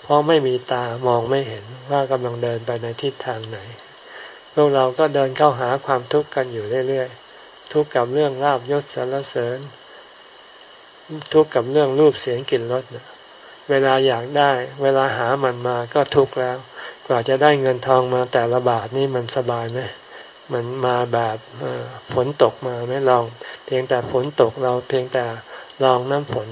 เพราะไม่มีตามองไม่เห็นว่ากำลังเดินไปในทิศทางไหน พวกเราก็เดินเข้าหาความทุกข์กันอยู่เรื่อยๆ ทุกข์กับเรื่องลาบยศสรรเสริญ ทุกข์กับเรื่องรูปเสียงกลิ่นรสเวลาอยากได้ เวลาหามันมาก็ทุกข์แล้ว กว่าจะได้เงินทองมาแต่ละบาทนี่มันสบายไหมมันมาแบบฝนตกมาไม่ลอง เพียงแต่ฝนตกเราเพียงแต่ลองน้ำฝน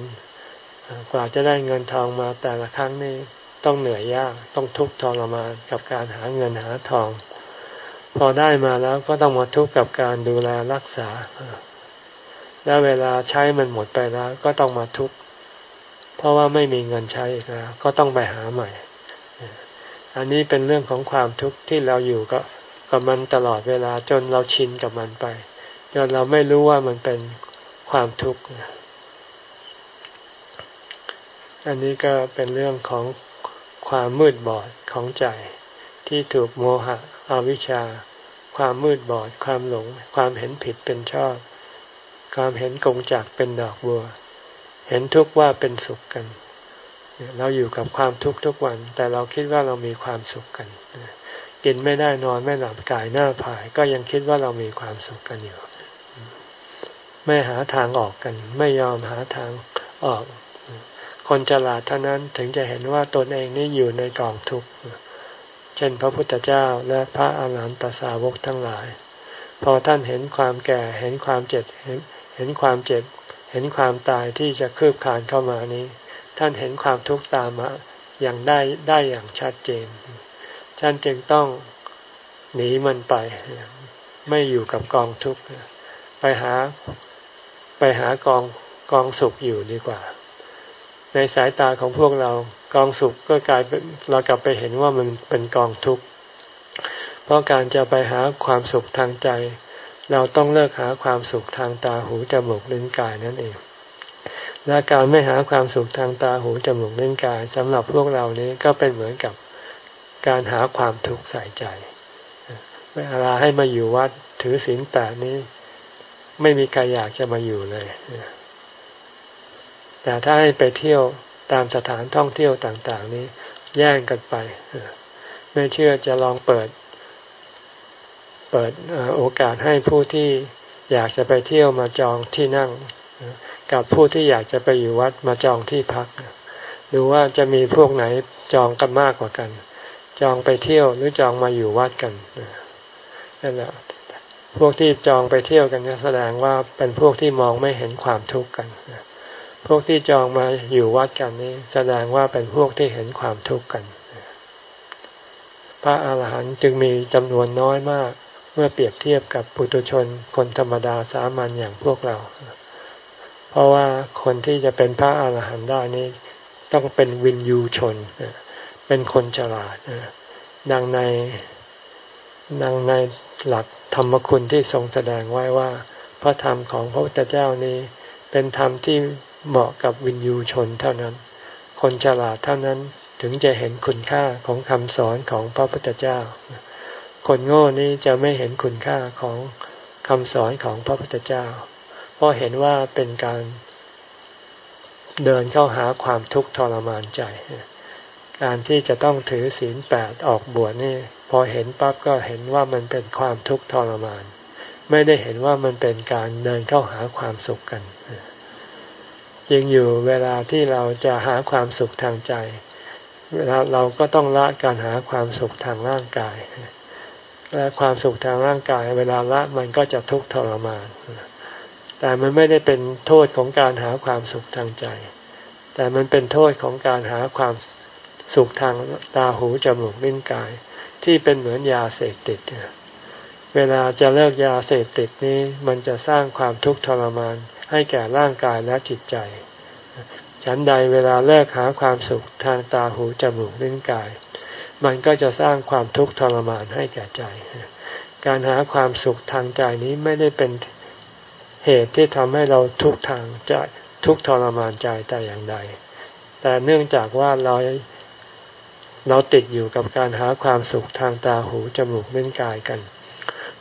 กว่าจะได้เงินทองมาแต่ละครั้งนี่ต้องเหนื่อยยากต้องทุกข์ทรมานกับการหาเงินหาทอง พอได้มาแล้วก็ต้องมาทุกข์กับการดูแลรักษา แล้วเวลาใช้มันหมดไปแล้ว ก็ต้องมาทุกข์เพราะว่าไม่มีเงินใช้อีกแล้ว ก็ต้องไปหาใหม่ อันนี้เป็นเรื่องของความทุกข์ที่เราอยู่กับกับมันตลอดเวลาจนเราชินกับมันไปจนเราไม่รู้ว่ามันเป็นความทุกข์อันนี้ก็เป็นเรื่องของความมืดบอดของใจ ที่ถูกโมหะอวิชชา ความมืดบอด ความหลง ความเห็นผิดเป็นชอบ ความเห็นกงจากเป็นดอกบัว เห็นทุกข์ว่าเป็นสุขกัน เราอยู่กับความทุกข์ทุกวัน แต่เราคิดว่าเรามีความสุขกัน กินไม่ได้นอนไม่หลับกายหน้าผาย ก็ยังคิดว่าเรามีความสุขกันอยู่ ไม่หาทางออกกัน ไม่ยอมหาทางออกคนฉลาดเท่านั้นถึงจะเห็นว่าตนเองนี่อยู่ในกองทุกข์ เช่นพระพุทธเจ้าและพระอาหารหันตสาวกทั้งหลาย พอท่านเห็นความแก่เห็นความเจ็บเห็นความเจ็บ เห็นความตายที่จะคืบคลานเข้ามานี้ ท่านเห็นความทุกข์ตามมาอย่างได้ได้อย่างชัดเจน ท่านจึงต้องหนีมันไป ไม่อยู่กับกองทุกข์ไปหาไปหากองกองสุขอยู่ดีกว่า ในสายตาของพวกเรา กองสุขก็กลายเป็นเรากลับไปเห็นว่ามันเป็นกองทุกข์เพราะการจะไปหาความสุขทางใจ เราต้องเลิกหาความสุขทางตาหูจมูกลิ้นกายนั่นเองและการไม่หาความสุขทางตาหูจมูกลิ้นกายสำหรับพวกเรานี้ก็เป็นเหมือนกับการหาความทุกข์ใส่ใจเวลาให้มาอยู่วัดถือศีลแปดนี้ ไม่มีใครอยากจะมาอยู่เลยแต่ถ้าให้ไปเที่ยว ตามสถานท่องเที่ยวต่างๆ นี้แย่งกันไป ไม่เชื่อจะลองเปิด เปิดโอกาสให้ผู้ที่อยากจะไปเที่ยวมาจองที่นั่ง กับผู้ที่อยากจะไปอยู่วัดมาจองที่พัก ดูว่าจะมีพวกไหนจองกันมากกว่ากัน จองไปเที่ยวหรือจองมาอยู่วัดกันนั่นแหละพวกที่จองไปเที่ยวกันก็แสดงว่าเป็นพวกที่มองไม่เห็นความทุกข์กัน วกที่จองมาอยู่วัดกันนี้แสดงว่าเป็นพวกที่เห็นความทุกข์กัน พระอาหารหันต์จึงมีจำนวนน้อยมาก เมื่อเปรียบเทียบกับปุถุชนคนธรรมดาสามัญอย่างพวกเรา เพราะว่าคนที่จะเป็นพระอาหารหันต์ได้นี้ต้องเป็นวินยูชน เป็นคนฉลาดดังในดังในหลักธรรมคุณที่ทรงแสดงไว้ว่า พระธรรมของพระพุทธเจ้านี้ เป็นธรรมที่ เหมาะกับวินยูชนเท่านั้น คนฉลาดเท่านั้นถึงจะเห็นคุณค่าของคำสอนของพระพุทธเจ้า คนโง่นี้จะไม่เห็นคุณค่าของคำสอนของพระพุทธเจ้า เพราะเห็นว่าเป็นการเดินเข้าหาความทุกข์ทรมานใจ การที่จะต้องถือศีลแปดออกบวชนี่ พอเห็นปั๊บก็เห็นว่ามันเป็นความทุกข์ทรมาน ไม่ได้เห็นว่ามันเป็นการเดินเข้าหาความสุขกัน ยิงอยู่เวลาที่เราจะหาความสุขทางใจ เวลาเราก็ต้องละการหาความสุขทางร่างกาย และความสุขทางร่างกาย เวลาละมันก็จะทุกข์ทรมาน แต่มันไม่ได้เป็นโทษของการหาความสุขทางใจ แต่มันเป็นโทษของการหาความสุขทางตาหูจมูกลิ้นกาย ที่เป็นเหมือนยาเสพติดเวลาจะเลิกยาเสพติดนี้มันจะสร้างความทุกข์ทรมาน ให้แก่ร่างกายและจิตใจ ฉันใดเวลาเลิกหาความสุขทางตาหูจมูกลิ้นกาย มันก็จะสร้างความทุกข์ทรมานให้แก่ใจ การหาความสุขทางใจนี้ไม่ได้เป็นเหตุที่ทำให้เราทุกทางจทุกทรมานใจแต่อย่างใด แต่เนื่องจากว่าเราเราติดอยู่กับการหาความสุขทางตาหูจมูกเล่นกายกัน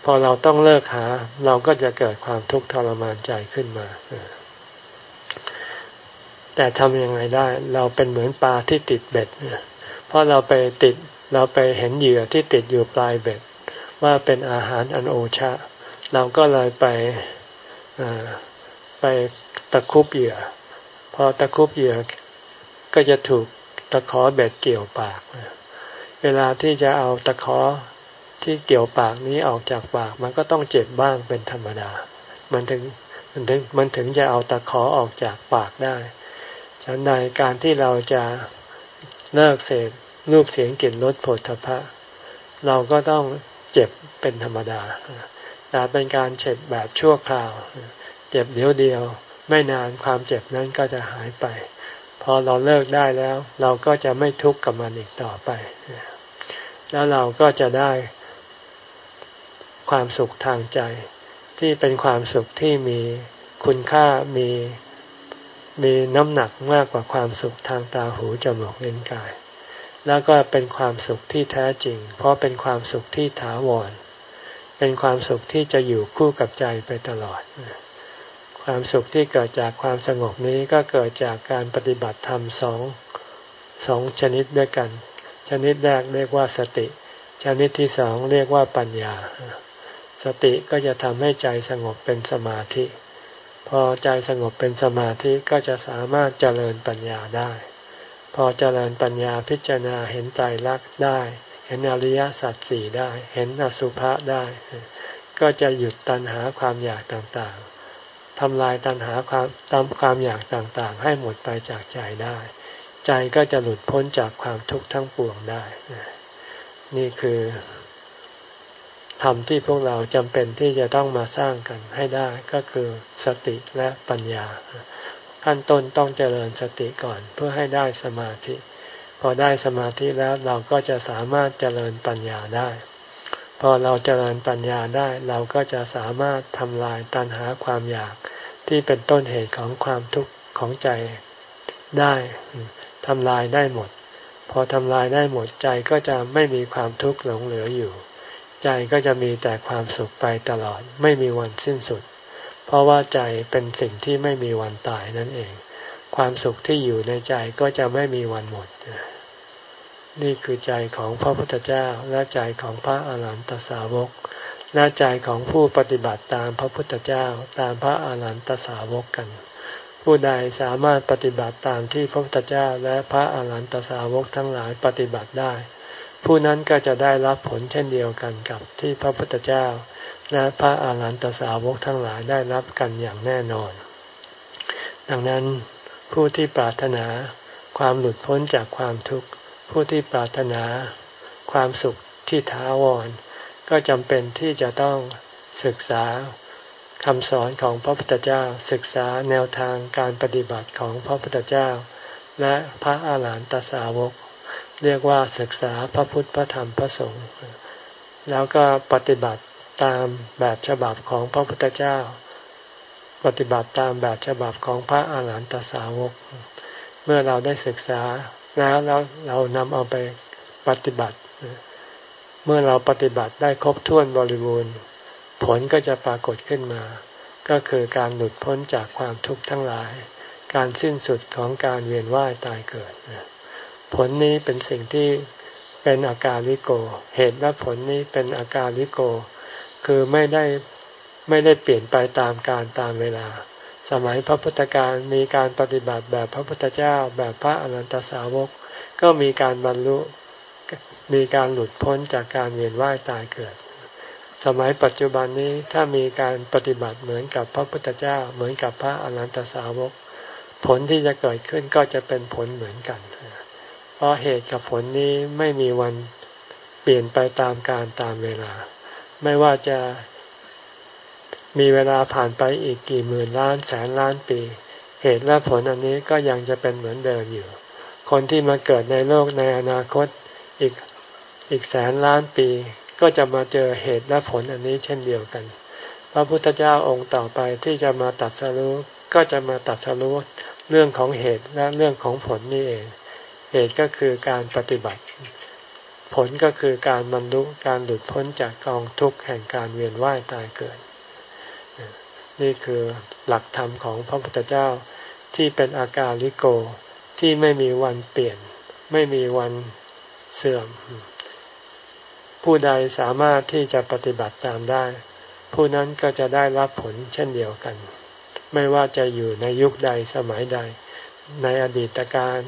พอเราต้องเลิกหา เราก็จะเกิดความทุกข์ทรมานใจขึ้นมา แต่ทำยังไงได้ เราเป็นเหมือนปลาที่ติดเบ็ดเพราะเราไปติดเราไปเห็นเหยื่อที่ติดอยู่ปลายเบ็ด ว่าเป็นอาหารอันโอชะ เราก็เลยไปไปตะคุบเหยื่อ พอตะคุบเหยื่อก็จะถูกตะขอเบ็ดเกี่ยวปาก เวลาที่จะเอาตะขอ ที่เกี่ยวปากนี้ออกจากปาก มันก็ต้องเจ็บบ้างเป็นธรรมดา มันถึงมันถึงมันถึงจะเอาตะขอออกจากปากได้ฉันใดการที่เราจะเลิกเสพรูปเสียงกลิ่นรสผลทพะ เราก็ต้องเจ็บเป็นธรรมดา แต่เป็นการเจ็บแบบชั่วคราว เจ็บเดียวเดียว ไม่นานความเจ็บนั้นก็จะหายไป พอเราเลิกได้แล้ว เราก็จะไม่ทุกข์กับมันอีกต่อไป แล้วเราก็จะได้ ความสุขทางใจ ที่เป็นความสุขที่มีคุณค่ามีมีน้ำหนักมากกว่าความสุขทางตาหูจมูกลิ้นกาย แล้วก็เป็นความสุขที่แท้จริง เพราะเป็นความสุขที่ถาวร เป็นความสุขที่จะอยู่คู่กับใจไปตลอด ความสุขที่เกิดจากความสงบนี้ก็เกิดจากการปฏิบัติธรรมสองสองชนิดด้วยกัน ชนิดแรกเรียกว่าสติ ชนิดที่สองเรียกว่าปัญญา สติก็จะทำให้ใจสงบเป็นสมาธิ พอใจสงบเป็นสมาธิก็จะสามารถเจริญปัญญาได้ พอเจริญปัญญาพิจารณาเห็นใจรักได้ เห็นอริยสัจสี่ได้ เห็นอสุภะได้ ก็จะหยุดตัณหาความอยากต่างๆทำลายตัณหาความตามความอยากต่างๆ ให้หมดไปจากใจได้ ใจก็จะหลุดพ้นจากความทุกข์ทั้งปวงได้ นี่คือ ธรรมที่พวกเราจำเป็นที่จะต้องมาสร้างกันให้ได้ก็คือสติและปัญญา ขั้นต้นต้องเจริญสติก่อนเพื่อให้ได้สมาธิ พอได้สมาธิแล้วเราก็จะสามารถเจริญปัญญาได้ พอเราเจริญปัญญาได้เราก็จะสามารถทำลายตัณหาความอยากที่เป็นต้นเหตุของความทุกข์ของใจได้ทำลายได้หมด พอทำลายได้หมดใจก็จะไม่มีความทุกข์หลงเหลืออยู่ ใจก็จะมีแต่ความสุขไปตลอด ไม่มีวันสิ้นสุด เพราะว่าใจเป็นสิ่งที่ไม่มีวันตายนั่นเอง ความสุขที่อยู่ในใจก็จะไม่มีวันหมด นี่คือใจของพระพุทธเจ้าและใจของพระอาหารหันตสาวกและใจของผู้ปฏิบัติตามพระพุทธเจ้าตามพระอาหารหันตสาวกกัน ผู้ใดสามารถปฏิบัติตามที่พระพุทธเจ้าและพระอาหารหันตสาวกทั้งหลายปฏิบัติได้ ผู้นั้นก็จะได้รับผลเช่นเดียวกันกับที่พระพุทธเจ้า และพระอาหารหันตสาวกทั้งหลายได้รับกันอย่างแน่นอน ดังนั้นผู้ที่ปรารถนาความหลุดพ้นจากความทุกข์ ผู้ที่ปรารถนาความสุขที่ท้าวร ก็จำเป็นที่จะต้องศึกษาคำสอนของพระพุทธเจ้า ศึกษาแนวทางการปฏิบัติของพระพุทธเจ้า และพระอาหารหันตสาวก เรียกว่าศึกษาพระพุทธพระธรรมพระสงฆ์แล้วก็ปฏิบัติตามแบบฉบับของพระพุทธเจ้า ปฏิบัติตามแบบฉบับของพระอาหารหันตสาวก เมื่อเราได้ศึกษาแล้วแล้วเรานำเอาไปปฏิบัติ เมื่อเราปฏิบัติได้ครบถ้วนบริบูรณ์ ผลก็จะปรากฏขึ้นมา ก็คือการหลุดพ้นจากความทุกข์ทั้งหลาย การสิ้นสุดของการเวียนว่ายตายเกิด ผลนี้เป็นสิ่งที่เป็นอาการลิโก เหตุและผลนี้เป็นอาการลิโก คือไม่ได้ไม่ได้เปลี่ยนไปตามการตามเวลา สมัยพระพุทธการมีการปฏิบัติแบบพระพุทธเจ้า แบบพระอรันตสาวก ก็มีการบรรลุมีการหลุดพ้นจากการเวียนว่ายตายเกิด สมัยปัจจุบันนี้ถ้ามีการปฏิบัติเหมือนกับพระพุทธเจ้า เหมือนกับพระอรหันตสาวก ผลที่จะเกิดขึ้นก็จะเป็นผลเหมือนกันเราะเหตุกับผลนี้ไม่มีวันเปลี่ยนไปตามการตามเวลา ไม่ว่าจะมีเวลาผ่านไปอีกกี่หมื่นล้านแสนล้านปี เหตุและผลอันนี้ก็ยังจะเป็นเหมือนเดิมอยู่ คนที่มาเกิดในโลกในอนาคตอีกอีกแสนล้านปี ก็จะมาเจอเหตุและผลอันนี้เช่นเดียวกัน พระพุทธเจ้าองค์ต่อไปที่จะมาตัดสรู้ก็จะมาตัดสรู้เรื่องของเหตุและเรื่องของผลนี่เอง เหตุก็คือการปฏิบัติ ผลก็คือการบรรลุการหลุดพ้นจากกองทุกข์แห่งการเวียนว่ายตายเกิด นี่คือหลักธรรมของพระพุทธเจ้าที่เป็นอาการลิโกที่ไม่มีวันเปลี่ยน ไม่มีวันเสื่อม ผู้ใดสามารถที่จะปฏิบัติตามได้ ผู้นั้นก็จะได้รับผลเช่นเดียวกัน ไม่ว่าจะอยู่ในยุคใดสมัยใด ในอดีตการ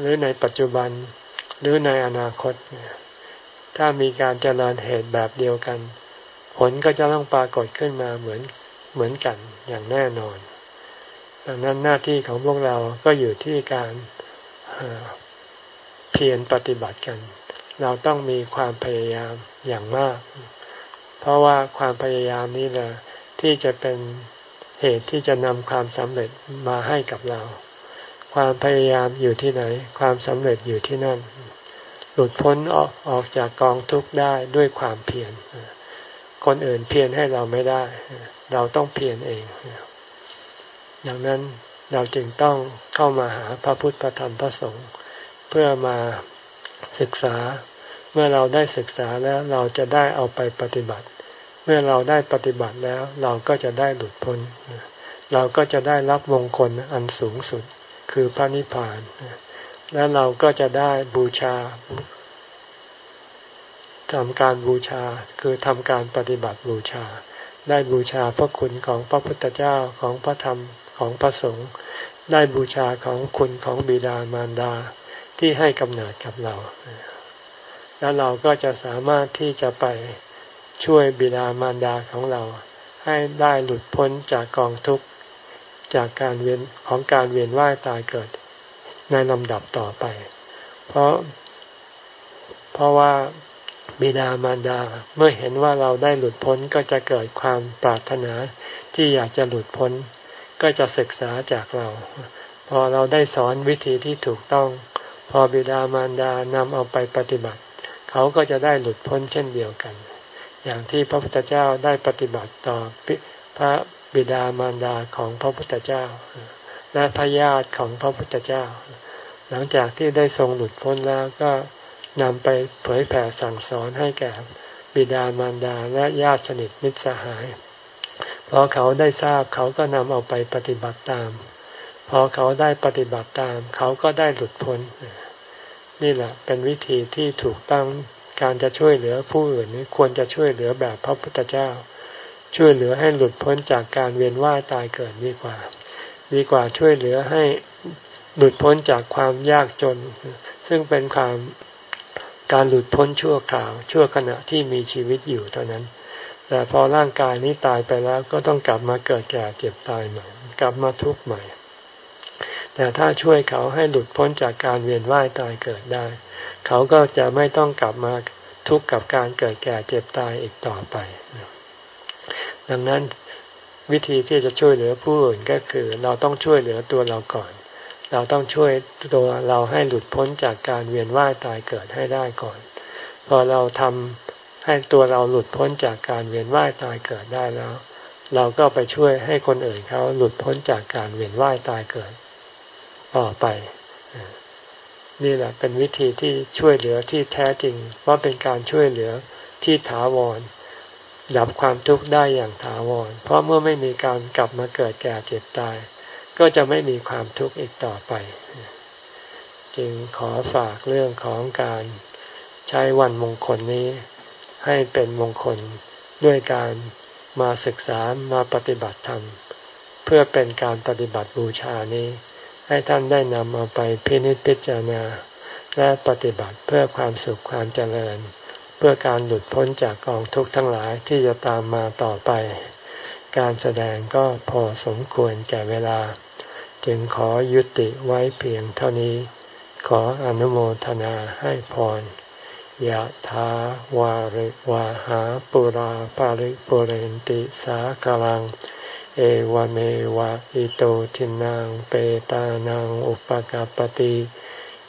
หรือในปัจจุบันหรือในอนาคต ถ้ามีการเจริญเหตุแบบเดียวกัน ผลก็จะต้องปรากฏขึ้นมาเหมือนเหมือนกันอย่างแน่นอน ดังนั้นหน้าที่ของพวกเราก็อยู่ที่การเพียรปฏิบัติกัน เราต้องมีความพยายามอย่างมาก เพราะว่าความพยายามนี้แหละที่จะเป็นเหตุที่จะนำความสำเร็จมาให้กับเรา ความพยายามอยู่ที่ไหน ความสำเร็จอยู่ที่นั่น หลุดพ้นออกออกจากกองทุกข์ได้ด้วยความเพียรคนอื่นเพียรให้เราไม่ได้ เราต้องเพียรเอง ดังนั้นเราจึงต้องเข้ามาหาพระพุทธพระธรรมพระสงฆ์เพื่อมาศึกษา เมื่อเราได้ศึกษาแล้วเราจะได้เอาไปปฏิบัติ เมื่อเราได้ปฏิบัติแล้วเราก็จะได้หลุดพ้น เราก็จะได้รับมงคลอันสูงสุด คือพระนิพพาน แล้วเราก็จะได้บูชาทำการบูชาคือทำการปฏิบัติบูชา ได้บูชาพระคุณของพระพุทธเจ้าของพระธรรมของพระสงฆ์ได้บูชาของคุณของบิดามารดาที่ให้กำเนิดกับเรา แล้วเราก็จะสามารถที่จะไปช่วยบิดามารดาของเรา ให้ได้หลุดพ้นจากกองทุกข์ จากการเวียนของการเวียนว่ายตายเกิดในลำดับต่อไป เพราะ เพราะว่าบิดามารดาเมื่อเห็นว่าเราได้หลุดพ้นก็จะเกิดความปรารถนาที่อยากจะหลุดพ้น ก็จะศึกษาจากเรา พอเราได้สอนวิธีที่ถูกต้อง พอบิดามารดานำเอาไปปฏิบัติ เขาก็จะได้หลุดพ้นเช่นเดียวกัน อย่างที่พระพุทธเจ้าได้ปฏิบัติต่อพระ บิดามารดาของพระพุทธเจ้า และพระญาติของพระพุทธเจ้า หลังจากที่ได้ทรงหลุดพ้นแล้วก็นำไปเผยแผ่สั่งสอนให้แก่บิดามารดาและญาติสนิทมิตรสหายพอเขาได้ทราบเขาก็นำเอาไปปฏิบัติตาม พอเขาได้ปฏิบัติตาม เขาก็ได้หลุดพ้น นี่แหละเป็นวิธีที่ถูกต้องการจะช่วยเหลือผู้อื่นนี่ควรจะช่วยเหลือแบบพระพุทธเจ้า ช่วยเหลือให้หลุดพ้นจากการเวียนว่ายตายเกิดดีกว่า ดีกว่าช่วยเหลือให้หลุดพ้นจากความยากจน ซึ่งเป็นความการหลุดพ้นชั่วคราว ชั่วขณะที่มีชีวิตอยู่เท่านั้น แต่พอร่างกายนี้ตายไปแล้วก็ต้องกลับมาเกิดแก่เจ็บตายใหม่ กลับมาทุกข์ใหม่ แต่ถ้าช่วยเขาให้หลุดพ้นจากการเวียนว่ายตายเกิดได้ เขาก็จะไม่ต้องกลับมาทุกข์กับการเกิดแก่เจ็บตายอีกต่อไป ดังนั้นวิธีที่จะช่วยเหลือผู้อื่นก็คือ เราต้องช่วยเหลือตัวเราก่อน เราต้องช่วยตัวเราให้หลุดพ้นจากการเวียนว่ายตายเกิดให้ได้ก่อน พอเราทำให้ตัวเราหลุดพ้นจากการเวียนว่ายตายเกิดได้แล้ว เราก็ไปช่วยให้คนอื่นเขาหลุดพ้นจากการเวียนว่ายตายเกิด ต่อไป นี่แหละเป็นวิธีที่ช่วยเหลือที่แท้จริงเพราเป็นการช่วยเหลือที่ถาวร ดับความทุกข์ได้อย่างถาวร เพราะเมื่อไม่มีการกลับมาเกิดแก่เจ็บตาย ก็จะไม่มีความทุกข์อีกต่อไป จึงขอฝากเรื่องของการใช้วันมงคลนี้ ให้เป็นมงคลด้วยการมาศึกษามาปฏิบัติธรรม เพื่อเป็นการปฏิบัติบูชานี้ ให้ท่านได้นำเอาไปพินิจพิจารณาและปฏิบัติเพื่อความสุขความเจริญ เพื่อการหลุดพ้นจากกองทุกข์ทั้งหลายที่จะตามมาต่อไป การแสดงก็พอสมควรแก่เวลา จึงขอยุติไว้เพียงเท่านี้ ขออนุโมทนาให้พรยะถาวาริวาหาปุราปาริปุเรนติสากลัง เอวเมวะอิโตทินังเปตานังอุปกาปติ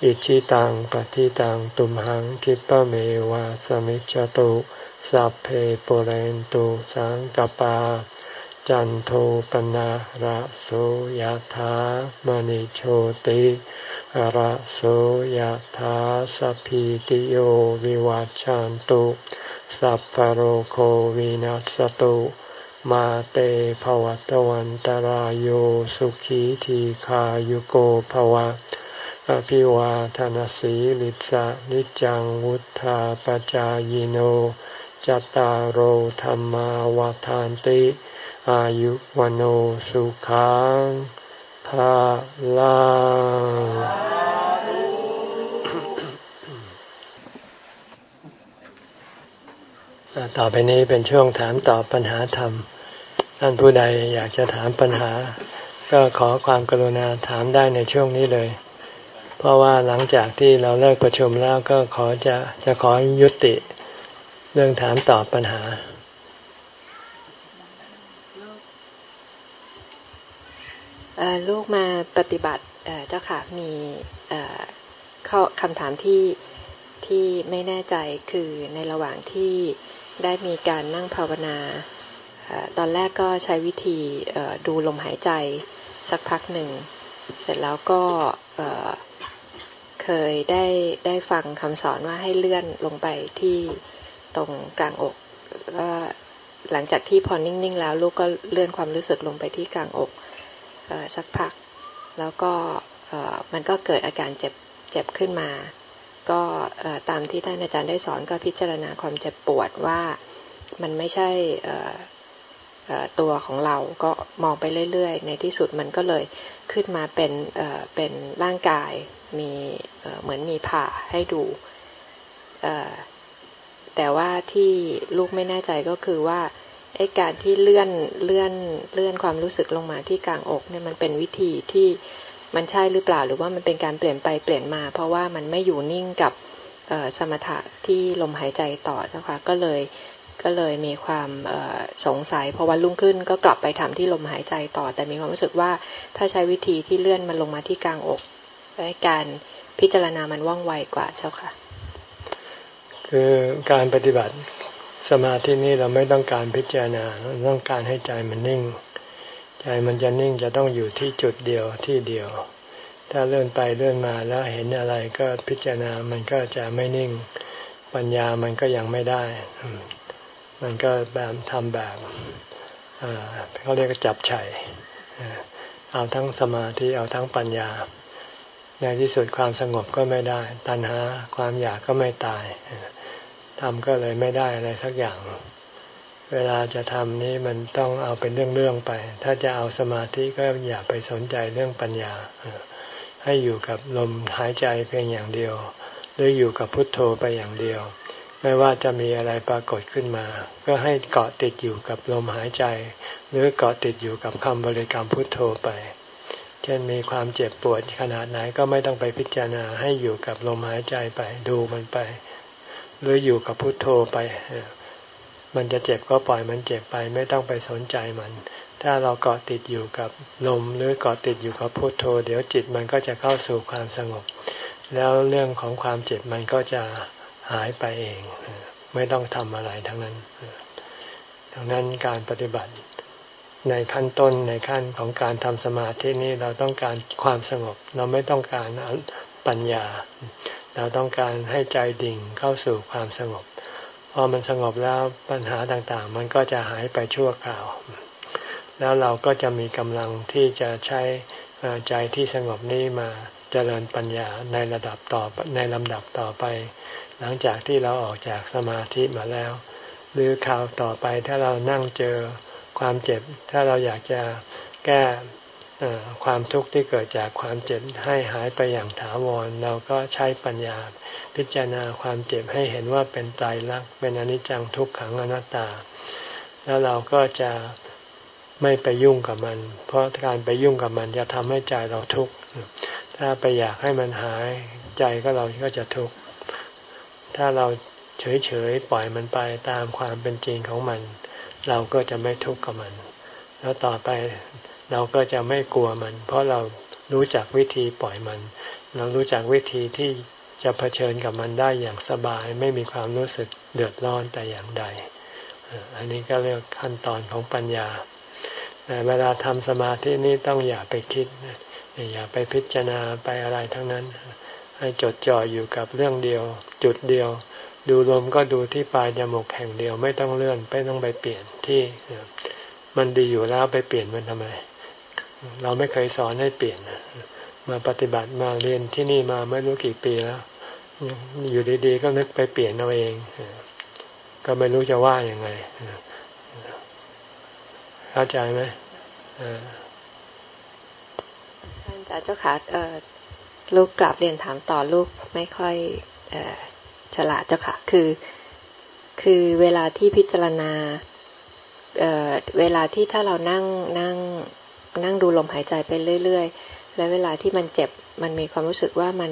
อิชิตังปฏิตังตุมหังคิปะเมวะสมิจจตุสัพเพปุเรนตุสังกปา จันโทปนะระโสยะถามณิโชติระโสยถาสัพพิติโยวิวัจจันตุสัพพโรโควินัสตุมาเตภวตวันตารโยสุขีทีขายุโกภวะ อภิวาทานสีลิสะนิจังวุธาปจายโนจตารโหธรรมาวาทานติ อายุวันสุขังภาลังต่อไปนี้เป็นช่วงถามตอบปัญหาธรรม ท่านผู้ใดอยากจะถามปัญหา ก็ขอความกรุณาถามได้ในช่วงนี้เลย เพราะว่าหลังจากที่เราเลิกประชุมแล้วก็ขอจะจะขอยุติเรื่องถามตอบปัญหา ลูกมาปฏิบัติเจ้าค่ะมีข้อคำถามที่ที่ไม่แน่ใจคือในระหว่างที่ได้มีการนั่งภาวนาตอนแรกก็ใช้วิธีดูลมหายใจสักพักหนึ่ง เสร็จแล้วก็ เคยได้ได้ฟังคำสอนว่าให้เลื่อนลงไปที่ตรงกลางอกก็หลังจากที่พอนิ่ง ๆ แล้วลูกก็เลื่อนความรู้สึกลงไปที่กลางอกสักพัก แล้วก็มันก็เกิดอาการเจ็บเจ็บขึ้นมา ก็ตามที่ท่านอาจารย์ได้สอนก็พิจารณาความเจ็บปวดว่ามันไม่ใช่ ตัวของเราก็มองไปเรื่อยๆ ในที่สุดมันก็เลยขึ้นมาเป็นเป็นร่างกายมีเหมือนมีผ่าให้ดู แต่ว่าที่ลูกไม่แน่ใจก็คือว่าไอ้การที่เลื่อนเลื่อนเลื่อนความรู้สึกลงมาที่กลางอกเนี่ยมันเป็นวิธีที่มันใช่หรือเปล่า หรือว่ามันเป็นการเปลี่ยนไปเปลี่ยนมา เพราะว่ามันไม่อยู่นิ่งกับสมถะที่ลมหายใจต่อนะคะก็เลย ก็เลยมีความสงสัยพอวันรุ่งขึ้นก็กลับไปทำที่ลมหายใจต่อ แต่มีความรู้สึกว่าถ้าใช้วิธีที่เลื่อนมันลงมาที่กลางอกการพิจารณามันว่องไวกว่าเจ้าค่ะ คือการปฏิบัติสมาธินี้เราไม่ต้องการพิจารณาต้องการให้ใจมันนิ่ง ใจมันจะนิ่งจะต้องอยู่ที่จุดเดียวที่เดียว ถ้าเลื่อนไปเลื่อนมาแล้วเห็นอะไรก็พิจารณามันก็จะไม่นิ่ง ปัญญามันก็ยังไม่ได้ มันก็แบบทำแบบเขาเรียกจับไฉเอาทั้งสมาธิเอาทั้งปัญญา ในที่สุดความสงบก็ไม่ได้ ตัณหาความอยากก็ไม่ตายทำก็เลยไม่ได้อะไรสักอย่าง เวลาจะทำนี้มันต้องเอาเป็นเรื่องๆไป ถ้าจะเอาสมาธิก็อย่าไปสนใจเรื่องปัญญา ให้อยู่กับลมหายใจเพียงอย่างเดียว หรืออยู่กับพุทโธไปอย่างเดียว ไม่ว่าจะมีอะไรปรากฏขึ้นมา ก็ให้เกาะติดอยู่กับลมหายใจ หรือเกาะติดอยู่กับคำบริกรรมพุทโธไป เช่นมีความเจ็บปวดขนาดไหนก็ไม่ต้องไปพิจารณาให้อยู่กับลมหายใจไปดูมันไป หรืออยู่กับพุทโธไป มันจะเจ็บก็ปล่อยมันเจ็บไป ไม่ต้องไปสนใจมัน ถ้าเราเกาะติดอยู่กับลมหรือเกาะติดอยู่กับพุทโธ เดี๋ยวจิตมันก็จะเข้าสู่ความสงบ แล้วเรื่องของความเจ็บมันก็จะ หายไปเอง ไม่ต้องทำอะไรทั้งนั้น ดังนั้นการปฏิบัติในขั้นต้นในขั้นของการทำสมาธินี้เราต้องการความสงบ เราไม่ต้องการปัญญา เราต้องการให้ใจดิ่งเข้าสู่ความสงบ พอมันสงบแล้วปัญหาต่างๆ มันก็จะหายไปชั่วคราว แล้วเราก็จะมีกำลังที่จะใช้ใจที่สงบนี้มาเจริญปัญญาในระดับต่อในลำดับต่อไป หลังจากที่เราออกจากสมาธิมาแล้ว หรือข่าวต่อไปถ้าเรานั่งเจอความเจ็บ ถ้าเราอยากจะแก้ความทุกข์ที่เกิดจากความเจ็บให้หายไปอย่างถาวร เราก็ใช้ปัญญาพิจารณาความเจ็บให้เห็นว่าเป็นตายรักเป็นอนิจจังทุกขังอนัตตา แล้วเราก็จะไม่ไปยุ่งกับมัน เพราะการไปยุ่งกับมันจะทำให้ใจเราทุกข์ถ้าไปอยากให้มันหายใจก็เราก็จะทุกข์ ถ้าเราเฉยๆปล่อยมันไปตามความเป็นจริงของมัน เราก็จะไม่ทุกข์กับมัน แล้วต่อไปเราก็จะไม่กลัวมัน เพราะเรารู้จักวิธีปล่อยมัน เรารู้จักวิธีที่จะเผชิญกับมันได้อย่างสบาย ไม่มีความรู้สึกเดือดร้อนแต่อย่างใด อันนี้ก็เรียกขั้นตอนของปัญญา แต่เวลาทำสมาธินี่ต้องอย่าไปคิด อย่าไปพิจารณาไปอะไรทั้งนั้น ให้จดจ่ออยู่กับเรื่องเดียว จุดเดียว ดูลมก็ดูที่ปลายจมูกแห่งเดียวไม่ต้องเลื่อนไม่ต้องไปเปลี่ยนที่มันดีอยู่แล้วไปเปลี่ยนมันทำไม เราไม่เคยสอนให้เปลี่ยนมาปฏิบัติมาเรียนที่นี่มาไม่รู้กี่ปีแล้ว อยู่ดีๆก็นึกไปเปลี่ยนเอาเอง ก็ไม่รู้จะว่าอย่างไงเข้าใจไหมอาจารย์เจ้าค่ะ ลูกกลับเรียนถามต่อลูกไม่ค่อยฉลาดเจ้าค่ะ คือ คือเวลาที่พิจารณาเเวลาที่ถ้าเรานั่งนั่งนั่งดูลมหายใจไปเรื่อย ๆ แล้วเวลาที่มันเจ็บมันมีความรู้สึกว่ามัน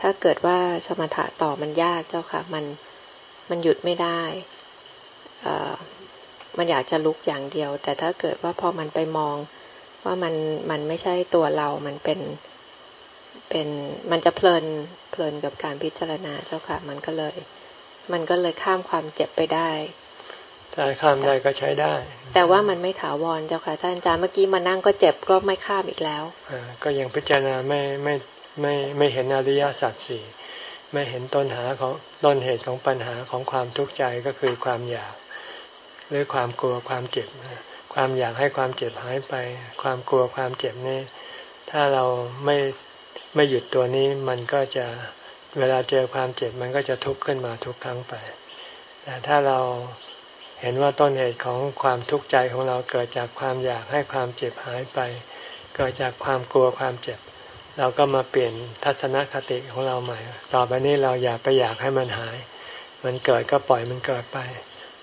ถ้าเกิดว่าสมถะต่อมันยากเจ้าค่ะ มันมันหยุดไม่ได้มันอยากจะลุกอย่างเดียว แต่ถ้าเกิดว่าพอมันไปมองว่ามันมันไม่ใช่ตัวเรา มันเป็น เป็นมันจะเพลินเพลินกับการพิจารณาเจ้าค่ะ มันก็เลย มันก็เลยข้ามความเจ็บไปได้ถ้าข้ามได้ก็ใช้ได้ แต่ว่ามันไม่ถาวรเจ้าค่ะท่านอาจารย์เมื่อกี้มานั่งก็เจ็บก็ไม่ข้ามอีกแล้วอก็ยังพิจารณาไม่ไม่ไม่ไม่เห็นอริยสัจสี่ไม่เห็นต้นหาของต้นเหตุของปัญหาของความทุกข์ใจก็คือความอยากหรือความกลัวความเจ็บ ความอยากให้ความเจ็บหายไป ความกลัวความเจ็บนี่ถ้าเราไม่ ไม่หยุดตัวนี้มันก็จะเวลาเจอความเจ็บมันก็จะทุกข์ขึ้นมาทุกครั้งไป แต่ถ้าเราเห็นว่าต้นเหตุของความทุกข์ใจของเราเกิดจากความอยากให้ความเจ็บหายไป เกิดจากความกลัวความเจ็บ เราก็มาเปลี่ยนทัศนคติของเราใหม่ ต่อไปนี้เราอยากไปอยากให้มันหาย มันเกิดก็ปล่อยมันเกิดไป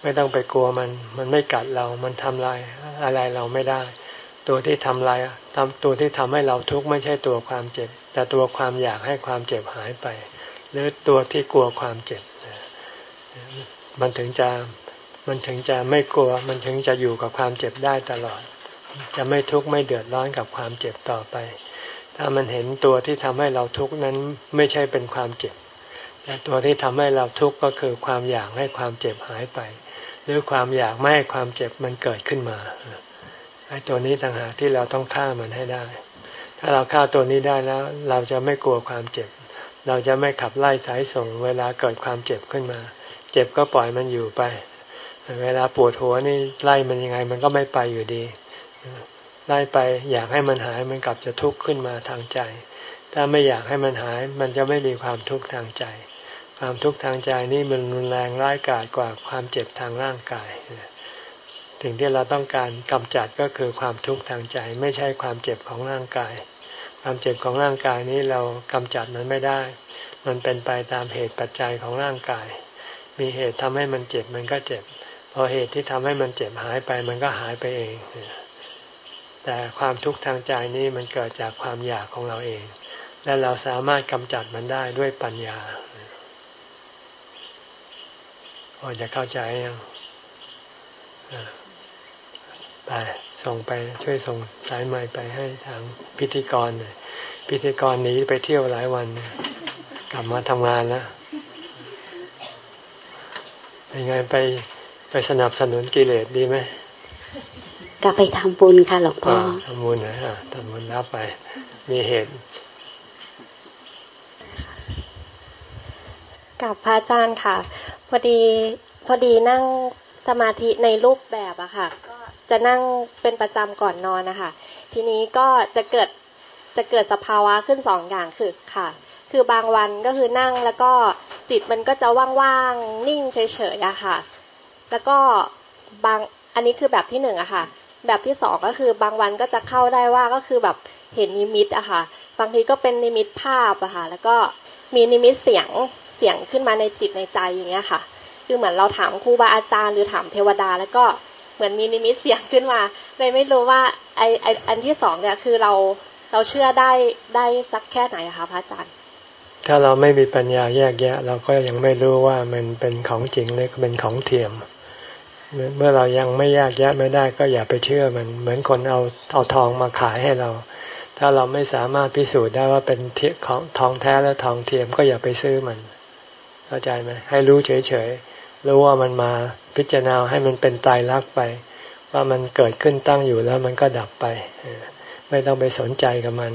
ไม่ต้องไปกลัวมัน มันไม่กัดเรา มันทำลายอะไรเราไม่ได้ ตัวที่ทำลายทำตัวที่ทำให้เราทุกข์ไม่ใช่ตัวความเจ็บ แต่ตัวความอยากให้ความเจ็บหายไป หรือตัวที่กลัวความเจ็บ มันถึงจะมันถึงจะไม่กลัว มันถึงจะอยู่กับความเจ็บได้ตลอด จะไม่ทุกข์ไม่เดือดร้อนกับความเจ็บต่อไป ถ้ามันเห็นตัวที่ทำให้เราทุกข์นั้นไม่ใช่เป็นความเจ็บ แต่ตัวที่ทำให้เราทุกข์ก็คือความอยากให้ความเจ็บหายไป หรือความอยากไม่ให้ความเจ็บมันเกิดขึ้นมา อ้ตัวนี้ต่างหากที่เราต้องฆ่ามันให้ได้ ถ้าเราฆ่าตัวนี้ได้แล้ว เราจะไม่กลัวความเจ็บ เราจะไม่ขับไล่สายส่ง เวลาเกิดความเจ็บขึ้นมา เจ็บก็ปล่อยมันอยู่ไป เวลาปวดหัวนี่ไล่มันยังไง มันก็ไม่ไปอยู่ดี ไล่ไปอยากให้มันหายมันกลับจะทุกข์ขึ้นมาทางใจ ถ้าไม่อยากให้มันหาย มันจะไม่มีความทุกข์ทางใจ ความทุกข์ทางใจนี่มันรุนแรงร้ายกาจกว่าความเจ็บทางร่างกาย สิ่งที่เราต้องการกำจัดก็คือความทุกข์ทางใจ ไม่ใช่ความเจ็บของร่างกาย ความเจ็บของร่างกายนี้เรากำจัดมันไม่ได้ มันเป็นไปตามเหตุปัจจัยของร่างกาย มีเหตุทำให้มันเจ็บมันก็เจ็บ พอเหตุที่ทำให้มันเจ็บหายไปมันก็หายไปเอง แต่ความทุกข์ทางใจนี้มันเกิดจากความอยากของเราเอง และเราสามารถกำจัดมันได้ด้วยปัญญาพอจะเข้าใจยัง ไปส่งไปช่วยส่งสายใหม่ไปให้ทางพิธีกรหน่อยพิธีกรหนีไปเที่ยวหลายวันกลับมาทำงานแล้วเป็นไงไปไปสนับสนุนกิเลสดีไหมก็ไปทำบุญค่ะหลวงพ่อทำบุญนะทำบุญรับไป มีเหตุกับพระอาจารย์ค่ะ พอดีพอดีนั่งสมาธิในรูปแบบอะค่ะ ก็ จะนั่งเป็นประจำก่อนนอนนะคะ ทีนี้ก็จะเกิดจะเกิดสภาวะขึ้นสองอย่างคือค่ะ คือบางวันก็คือนั่งแล้วก็จิตมันก็จะว่างๆนิ่งเฉยๆอะค่ะ แล้วก็บางอันนี้คือแบบที่หนึ่งอะค่ะ แบบที่สองก็คือบางวันก็จะเข้าได้ว่าก็คือแบบเห็นนิมิตอะค่ะ บางทีก็เป็นนิมิตภาพอะค่ะ แล้วก็มีนิมิตเสียงเสียงขึ้นมาในจิตในใจอย่างเงี้ยค่ะ คือเหมือนเราถามครูบาอาจารย์หรือถามเทวดา แล้วก็ เหมือนมีนิมิตเสียงขึ้นมาเลยไม่รู้ว่าไอไออันที่สองเนี่ยคือเราเราเชื่อได้ได้สักแค่ไหนคะพระอาจารย์ ถ้าเราไม่มีปัญญาแยกแยะ เราก็ยังไม่รู้ว่ามันเป็นของจริงหรือเป็นของเทียม เมื่อเรายังไม่แยกแยะไม่ได้ก็อย่าไปเชื่อมัน เหมือนคนเอาเอาทองมาขายให้เรา ถ้าเราไม่สามารถพิสูจน์ได้ว่าเป็นเทียของทองแท้และทองเทียมก็อย่าไปซื้อมัน เข้าใจไหมให้รู้เฉยๆ รู้ว่ามันมาพิจารณาให้มันเป็นตายรักไป ว่ามันเกิดขึ้นตั้งอยู่แล้วมันก็ดับไป ไม่ต้องไปสนใจกับมัน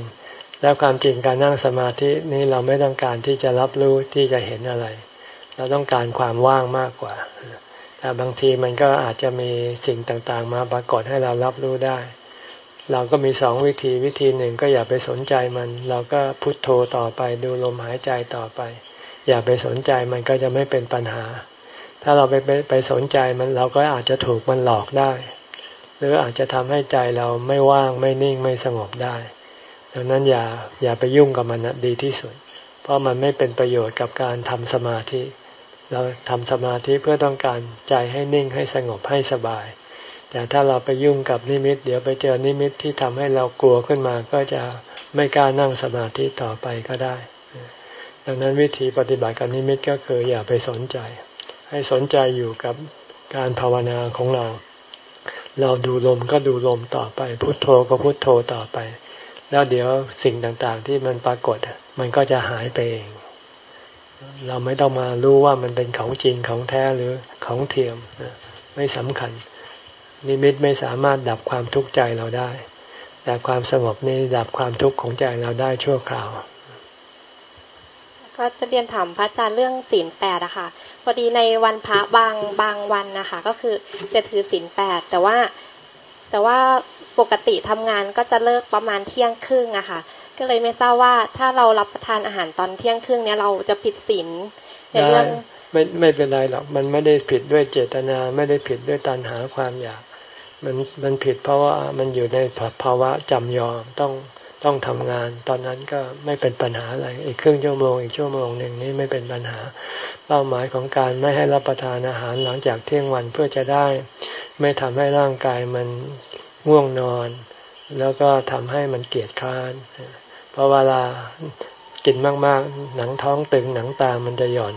แล้วความจริงการนั่งสมาธินี้เราไม่ต้องการที่จะรับรู้ที่จะเห็นอะไร เราต้องการความว่างมากกว่าแต่บางทีมันก็อาจจะมีสิ่งต่างๆ มาปรากฏให้เรารับรู้ได้ เราก็มีสองวิธีวิธีหนึ่งก็อย่าไปสนใจมัน เราก็พุโทโธต่อไปดูลมหายใจต่อไป อย่าไปสนใจมันก็จะไม่เป็นปัญหา ถ้าเราไปไปไปสนใจมันเราก็อาจจะถูกมันหลอกได้ หรืออาจจะทำให้ใจเราไม่ว่างไม่นิ่งไม่สงบได้ ดังนั้นอย่าอย่าไปยุ่งกับมันดีที่สุด เพราะมันไม่เป็นประโยชน์กับการทำสมาธิ เราทำสมาธิเพื่อต้องการใจให้นิ่งให้สงบให้สบาย แต่ถ้าเราไปยุ่งกับนิมิต เดี๋ยวไปเจอนิมิตที่ทำให้เรากลัวขึ้นมาก็จะไม่กล้านั่งสมาธิต่อไปก็ได้ ดังนั้นวิธีปฏิบัติกับนิมิตก็คืออย่าไปสนใจ ให้สนใจอยู่กับการภาวนาของเรา เราดูลมก็ดูลมต่อไป พุโทโธก็พุโทโธต่อไป แล้วเดี๋ยวสิ่งต่างๆ ที่มันปรากฏ มันก็จะหายไปเอง เราไม่ต้องมารู้ว่ามันเป็นของจริงของแท้หรือของเทียมไม่สำคัญ นิมิตไม่สามารถดับความทุกข์ใจเราได้ แต่ความสงบนี้ดับความทุกข์ของใจเราได้ชั่วคราว ก็จะเรียนถามพระอาจารย์เรื่องศีลแปดอะค่ะพอดีในวันพระบางบางวันนะคะ ก็คือจะถือศีลแปดแต่ว่า แต่ว่าปกติทำงานก็จะเลิกประมาณเที่ยงครึ่งอะค่ะ ก็เลยไม่ทราบว่าถ้าเรารับประทานอาหารตอนเที่ยงครึ่งเนี้ยเราจะผิดศีลในเรื่องไม่ไม่เป็นไรหรอกมันไม่ได้ผิดด้วยเจตนาไม่ได้ผิดด้วยตัณหาความอยาก มันมันผิดเพราะว่ามันอยู่ในภาวะจำยอมต้อง ต้องทำงาน ตอนนั้นก็ไม่เป็นปัญหาอะไร อีกครึ่งชั่วโมงอีกชั่วโมงหนึ่งนี่ไม่เป็นปัญหา เป้าหมายของการไม่ให้รับประทานอาหารหลังจากเที่ยงวันเพื่อจะได้ ไม่ทำให้ร่างกายมันง่วงนอน แล้วก็ทำให้มันเกียดคร้าน เพราะเวลากินมากๆ หนังท้องตึงหนังตามันจะหย่อน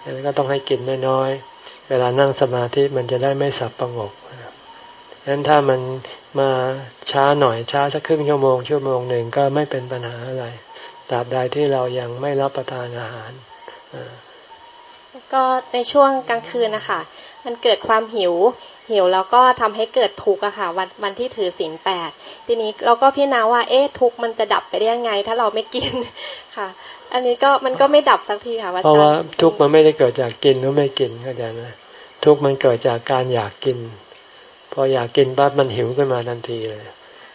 แล้วก็ต้องให้กินน้อยๆ เวลานั่งสมาธิมันจะได้ไม่สับประงก ดังนั้นถ้ามันมาช้าหน่อยช้าสักครึ่งชั่วโมงชั่วโมงหนึ่งก็ไม่เป็นปัญหาอะไรตราบใดที่เรายังไม่รับประทานอาหาร ก็ในช่วงกลางคืนนะคะมันเกิดความหิว หิวแล้วก็ทำให้เกิดทุกข์อะค่ะวันวันที่ถือศีลแปดทีนี้เราก็พิจารณาว่าเอ๊ะทุกข์มันจะดับไปได้ยังไง ถ้าเราไม่กินค่ะ อันนี้ก็มันก็ไม่ดับสักทีค่ะเพราะว่าทุกข์มันไม่ได้เกิดจากกินหรือไม่กินเข้าใจไหมทุกข์มันเกิดจากการอยากกิน พออยากกินปั๊บมันหิวขึ้นมาทันทีเลย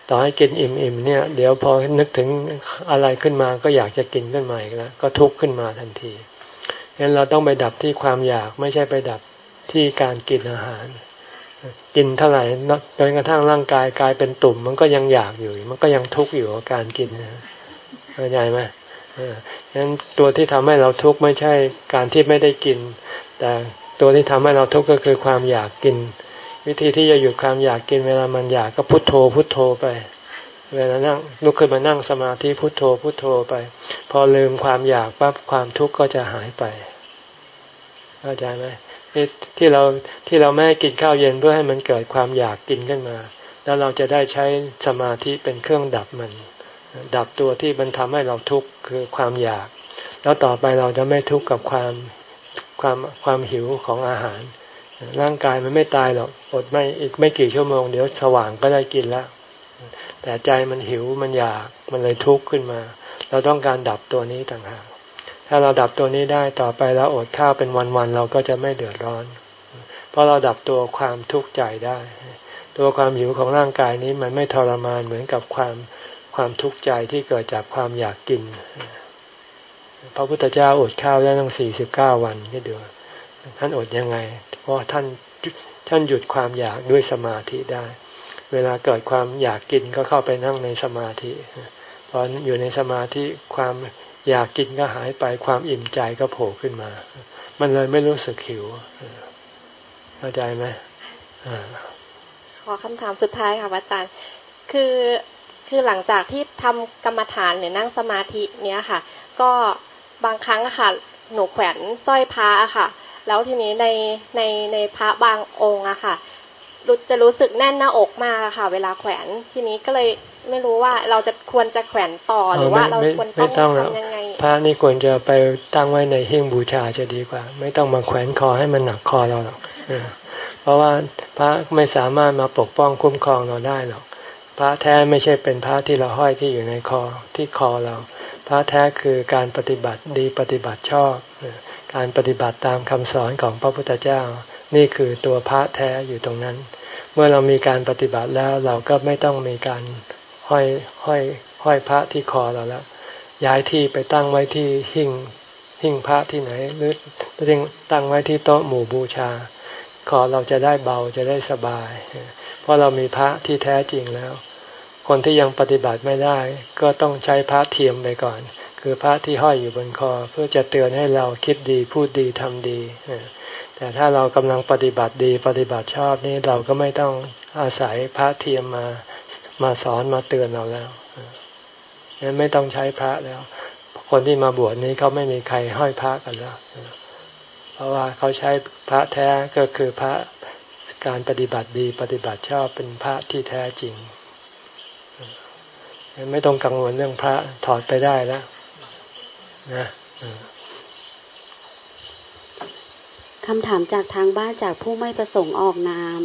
ต่อให้กินอิ่มๆเนี่ย เดี๋ยวพอนึกถึงอะไรขึ้นมาก็อยากจะกินขึ้นมาอีกแล้วก็ทุกข์ขึ้นมาทันทีงั้นเราต้องไปดับที่ความอยากไม่ใช่ไปดับที่การกินอาหาร กินเท่าไหร่จนกระทั่งร่างกายกลายเป็นตุ่ม มันก็ยังอยากอยู่ มันก็ยังทุกข์อยู่กับการกินเข้าใจไหมงั้นตัวที่ทำให้เราทุกข์ไม่ใช่การที่ไม่ได้กิน แต่ตัวที่ทำให้เราทุกข์ก็คือความอยากกิน วิธีที่จะหยุดความอยากกินเวลามันอยากก็พุโทโธพุโทโธไป เวลานั่งลุกขึ้นมานั่งสมาธิพุโทโธพุโทโธไป พอลืมความอยากปั๊บความทุกข์ก็จะหายไปเข้าใจไหมที่เราที่เราไม่กินข้าวเย็นเพื่อให้มันเกิดความอยากกินขึ้นมา แล้วเราจะได้ใช้สมาธิเป็นเครื่องดับมัน ดับตัวที่มันทำให้เราทุกข์คือความอยาก แล้วต่อไปเราจะไม่ทุกข์กับความความความหิวของอาหาร ร่างกายมันไม่ตายหรอกอดไม่อีกไม่กี่ชั่วโมงเดี๋ยวสว่างก็ได้กินแล้ว แต่ใจมันหิวมันอยากมันเลยทุกข์ขึ้นมา เราต้องการดับตัวนี้ต่างหากถ้าเราดับตัวนี้ได้ต่อไปเราอดข้าวเป็นวันๆเราก็จะไม่เดือดร้อน เพราะเราดับตัวความทุกข์ใจได้ ตัวความหิวของร่างกายนี้มันไม่ทรมานเหมือนกับความความทุกข์ใจที่เกิดจากความอยากกิน พระพุทธเจ้าอดข้าวได้ตั้งสี่สิบเก้าวันก็ดู ท่านอดยังไง เพราะท่านท่านหยุดความอยากด้วยสมาธิได้ เวลาเกิดความอยากกินก็เข้าไปนั่งในสมาธิพออยู่ในสมาธิความอยากกินก็หายไปความอิ่มใจก็โผล่ขึ้นมา มันเลยไม่รู้สึกหิวเข้าใจไหมขอคำถามสุดท้ายค่ะอาจารย์ คือคือหลังจากที่ทำกรรมฐานหรือนั่งสมาธิเนี้ยค่ะ ก็บางครั้งอะค่ะ หนูแขวนสร้อยพระอะค่ะ แล้วทีนี้ในในในพระบางองค์อะค่ะรู้จะรู้สึกแน่นหน้าอกมากอะค่ะ เวลาแขวนทีนี้ก็เลยไม่รู้ว่าเราจะควรจะแขวนต่อหรือว่าเราควรต้องทำยังไงพระนี่ควรจะไปตั้งไว้ในหิ้งบูชาจะดีกว่า ไม่ต้องมาแขวนคอให้มันหนักคอเราหรอกเพราะว่าพระไม่สามารถมาปกป้องคุ้มครองเราได้หรอก พระแท้ไม่ใช่เป็นพระที่เราห้อยที่อยู่ในคอที่คอเรา พระแท้คือการปฏิบัติดีปฏิบัติชอบ การปฏิบัติตามคำสอนของพระพุทธเจ้า นี่คือตัวพระแท้อยู่ตรงนั้น เมื่อเรามีการปฏิบัติแล้วเราก็ไม่ต้องมีการห้อยห้อยห้อยพระที่คอเราแล้ว ย้ายที่ไปตั้งไว้ที่หิ้งหิ้งพระที่ไหน หรือตั้งไว้ที่โต๊ะหมู่บูชา คอเราจะได้เบาจะได้สบาย เพราะเรามีพระที่แท้จริงแล้ว คนที่ยังปฏิบัติไม่ได้ ก็ต้องใช้พระเทียมไปก่อน คือพระที่ห้อยอยู่บนคอ เพื่อจะเตือนให้เราคิดดีพูดดีทำดี แต่ถ้าเรากำลังปฏิบัติดีปฏิบัติชอบนี่เราก็ไม่ต้องอาศัยพระเทียมมามาสอนมาเตือนเราแล้วนั้นไม่ต้องใช้พระแล้ว คนที่มาบวชนี้เขาไม่มีใครห้อยพระกันแล้ว เพราะว่าเขาใช้พระแท้ก็คือพระการปฏิบัติดีปฏิบัติชอบเป็นพระที่แท้จริง ไม่ต้องกังวลเรื่องพระถอดไปได้แล้ว นะคำถามจากทางบ้านจากผู้ไม่ประสงค์ออกนาม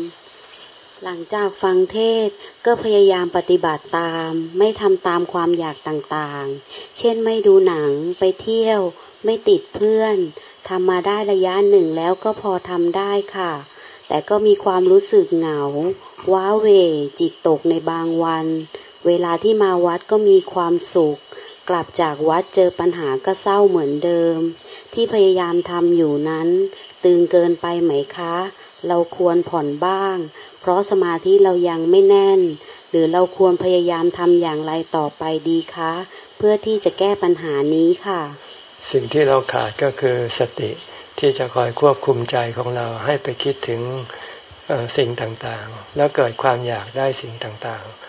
หลังจากฟังเทศก็พยายามปฏิบัติตาม ไม่ทำตามความอยากต่างๆ เช่นไม่ดูหนังไปเที่ยว ไม่ติดเพื่อนทำมาได้ระยะหนึ่งแล้วก็พอทำได้ค่ะ แต่ก็มีความรู้สึกเหงา ว้าเวจิตตกในบางวัน เวลาที่มาวัดก็มีความสุข กลับจากวัดเจอปัญหาก็เศร้าเหมือนเดิม ที่พยายามทำอยู่นั้น ตึงเกินไปไหมคะ เราควรผ่อนบ้าง เพราะสมาธิเรายังไม่แน่น หรือเราควรพยายามทำอย่างไรต่อไปดีคะ เพื่อที่จะแก้ปัญหานี้ค่ะ สิ่งที่เราขาดก็คือสติที่จะคอยควบคุมใจของเราให้ไปคิดถึงสิ่งต่างๆ แล้วเกิดความอยากได้สิ่งต่างๆ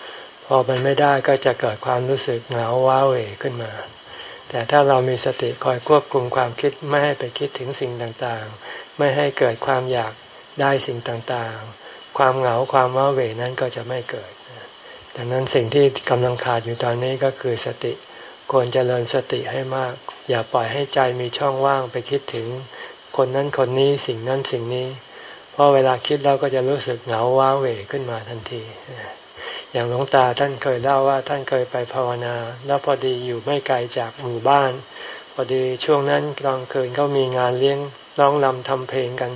พอมันไม่ได้ก็จะเกิดความรู้สึกเหงาว้าเหวขึ้นมา แต่ถ้าเรามีสติคอยควบคุมความคิดไม่ให้ไปคิดถึงสิ่งต่างๆ ไม่ให้เกิดความอยากได้สิ่งต่างๆ ความเหงาความว้าเหวนั้นก็จะไม่เกิดดังนั้นสิ่งที่กำลังขาดอยู่ตอนนี้ก็คือสติควรเจริญสติให้มาก อย่าปล่อยให้ใจมีช่องว่างไปคิดถึง คนนั้นคนนี้สิ่งนั้นสิ่งนี้ เพราะเวลาคิดเราก็จะรู้สึกเหงาว้าเหวขึ้นมาทันที อย่างหลวงตาท่านเคยเล่าว่าท่านเคยไปภาวนา แล้วพอดีอยู่ไม่ไกลจากหมู่บ้าน พอดีช่วงนั้นกลางคืนเขามีงานเลี้ยงร้องลำทำเพลงกัน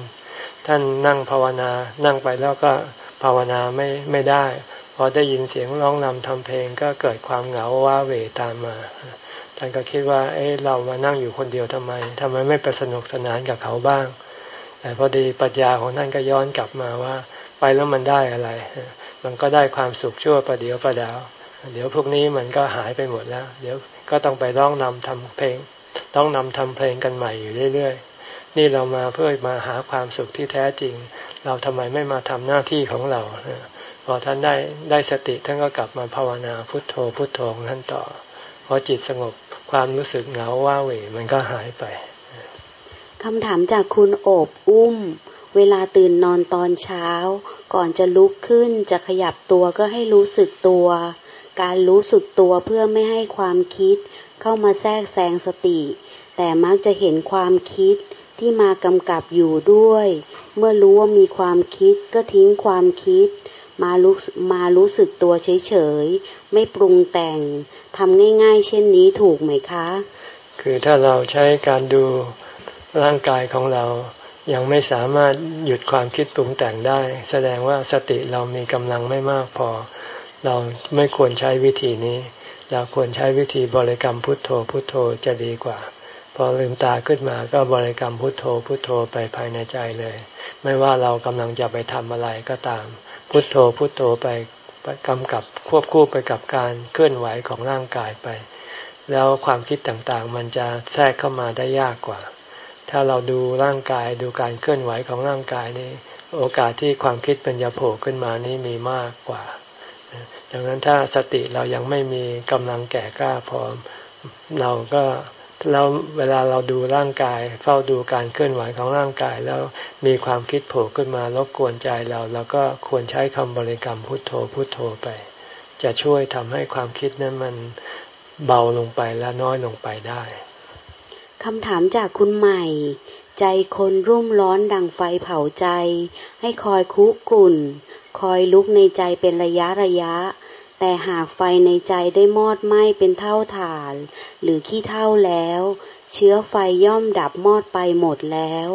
ท่านนั่งภาวนา นั่งไปแล้วก็ภาวนาไม่ไม่ได้ พอได้ยินเสียงร้องนำทำเพลงก็เกิดความเหงาว้าเหวตามมาท่านก็คิดว่า เอ๊ะเรามานั่งอยู่คนเดียวทำไมทำไมไม่ไปสนุกสนานกับเขาบ้าง แต่พอดีปัญญาของท่านก็ย้อนกลับมาว่า ไปแล้วมันได้อะไร มันก็ได้ความสุขชั่วประเดียวประดาว เดี๋ยวพวกนี้มันก็หายไปหมดแล้ว เดี๋ยวก็ต้องไปร้องนำทำเพลง ต้องนำทำเพลงกันใหม่อยู่เรื่อยๆ นี่เรามาเพื่อมาหาความสุขที่แท้จริง เราทำไมไม่มาทำหน้าที่ของเราพอท่านได้ได้สติท่านก็กลับมาภาวนาพุทโธพุทโธของท่านต่อพอจิตสงบความรู้สึกเหงาว้าเหวมันก็หายไปคำถามจากคุณโอบอุ้ม เวลาตื่นนอนตอนเช้า ก่อนจะลุกขึ้นจะขยับตัวก็ให้รู้สึกตัว การรู้สึกตัวเพื่อไม่ให้ความคิด เข้ามาแทรกแซงสติ แต่มักจะเห็นความคิดที่มากำกับอยู่ด้วย เมื่อรู้ว่ามีความคิดก็ทิ้งความคิด มารู้มารู้สึกตัวเฉยๆ ไม่ปรุงแต่งทำง่าย ๆ เช่นนี้ถูกไหมคะ คือถ้าเราใช้การดูร่างกายของเรา ยังไม่สามารถหยุดความคิดปรุงแต่งได้ แสดงว่าสติเรามีกำลังไม่มากพอ เราไม่ควรใช้วิธีนี้ เราควรใช้วิธีบริกรรมพุทโธพุทโธจะดีกว่า พอลืมตาขึ้นมาก็บริกรรมพุทโธพุทโธไปภายในใจเลย ไม่ว่าเรากำลังจะไปทำอะไรก็ตาม พุทโธพุทโธไปกำกับควบคู่ไปกับการเคลื่อนไหวของร่างกายไป แล้วความคิดต่างๆ มันจะแทรกเข้ามาได้ยากกว่า ถ้าเราดูร่างกายดูการเคลื่อนไหวของร่างกายนี้โอกาสที่ความคิดเป็นจะโผล่ขึ้นมานี้มีมากกว่า ดังนั้นถ้าสติเรายังไม่มีกำลังแก่กล้าพร้อม เราก็แล้วเวลาเราดูร่างกาย เฝ้าดูการเคลื่อนไหวของร่างกาย แล้วมีความคิดโผล่ขึ้นมารบกวนใจเรา เราก็ควรใช้คำบริกรรมพุทโธพุทโธไป จะช่วยทำให้ความคิดนั้นมันเบาลงไปและน้อยลงไปได้ คำถามจากคุณใหม่ ใจคนรุ่มร้อนดังไฟเผาใจ ให้คอยคุกรุ่น คอยลุกในใจเป็นระยะระยะ แต่หากไฟในใจได้มอดไหม้เป็นเท่าฐาน หรือขี้เท่าแล้ว เชื้อไฟย่อมดับมอดไปหมดแล้ว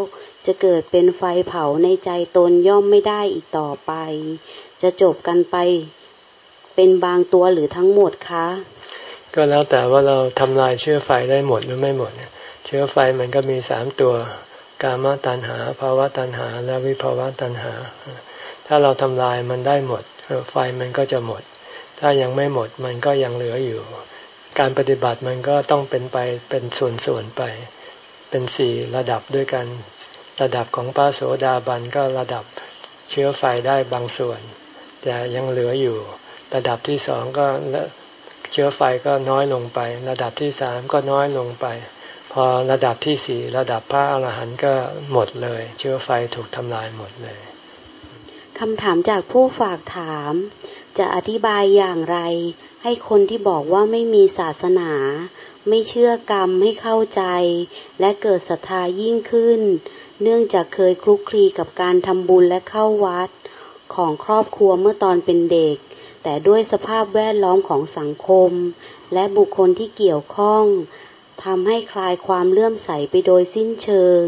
จะเกิดเป็นไฟเผาในใจตนย่อมไม่ได้อีกต่อไป จะจบกันไป เป็นบางตัวหรือทั้งหมดคะก็แล้วแต่ว่าเราทำลายเชื้อไฟได้หมดหรือไม่หมดเนี่ย เชื้อไฟมันก็มีสามตัว กามตัณหาภาวะตัณหา และวิภาวะตัณหา ถ้าเราทำลายมันได้หมด ไฟมันก็จะหมด ถ้ายังไม่หมดมันก็ยังเหลืออยู่ การปฏิบัติมันก็ต้องเป็นไปเป็นส่วนๆไป เป็นสี่ระดับด้วยกัน ระดับของพระโสดาบันก็ระดับเชื้อไฟได้บางส่วน แต่ยังเหลืออยู่ ระดับที่สองก็เชื้อไฟก็น้อยลงไป ระดับที่สามก็น้อยลงไป อระดับที่สี่ระดับพระอรหันต์ก็หมดเลย เชื้อไฟถูกทำลายหมดเลยคำถามจากผู้ฝากถาม จะอธิบายอย่างไร ให้คนที่บอกว่าไม่มีศาสนา ไม่เชื่อกรรมให้เข้าใจ และเกิดศรัทธายิ่งขึ้น เนื่องจากเคยคลุกคลีกับการทำบุญและเข้าวัด ของครอบครัวเมื่อตอนเป็นเด็ก แต่ด้วยสภาพแวดล้อมของสังคม และบุคคลที่เกี่ยวข้อง ทำให้คลายความเลื่อมใสไปโดยสิ้นเชิง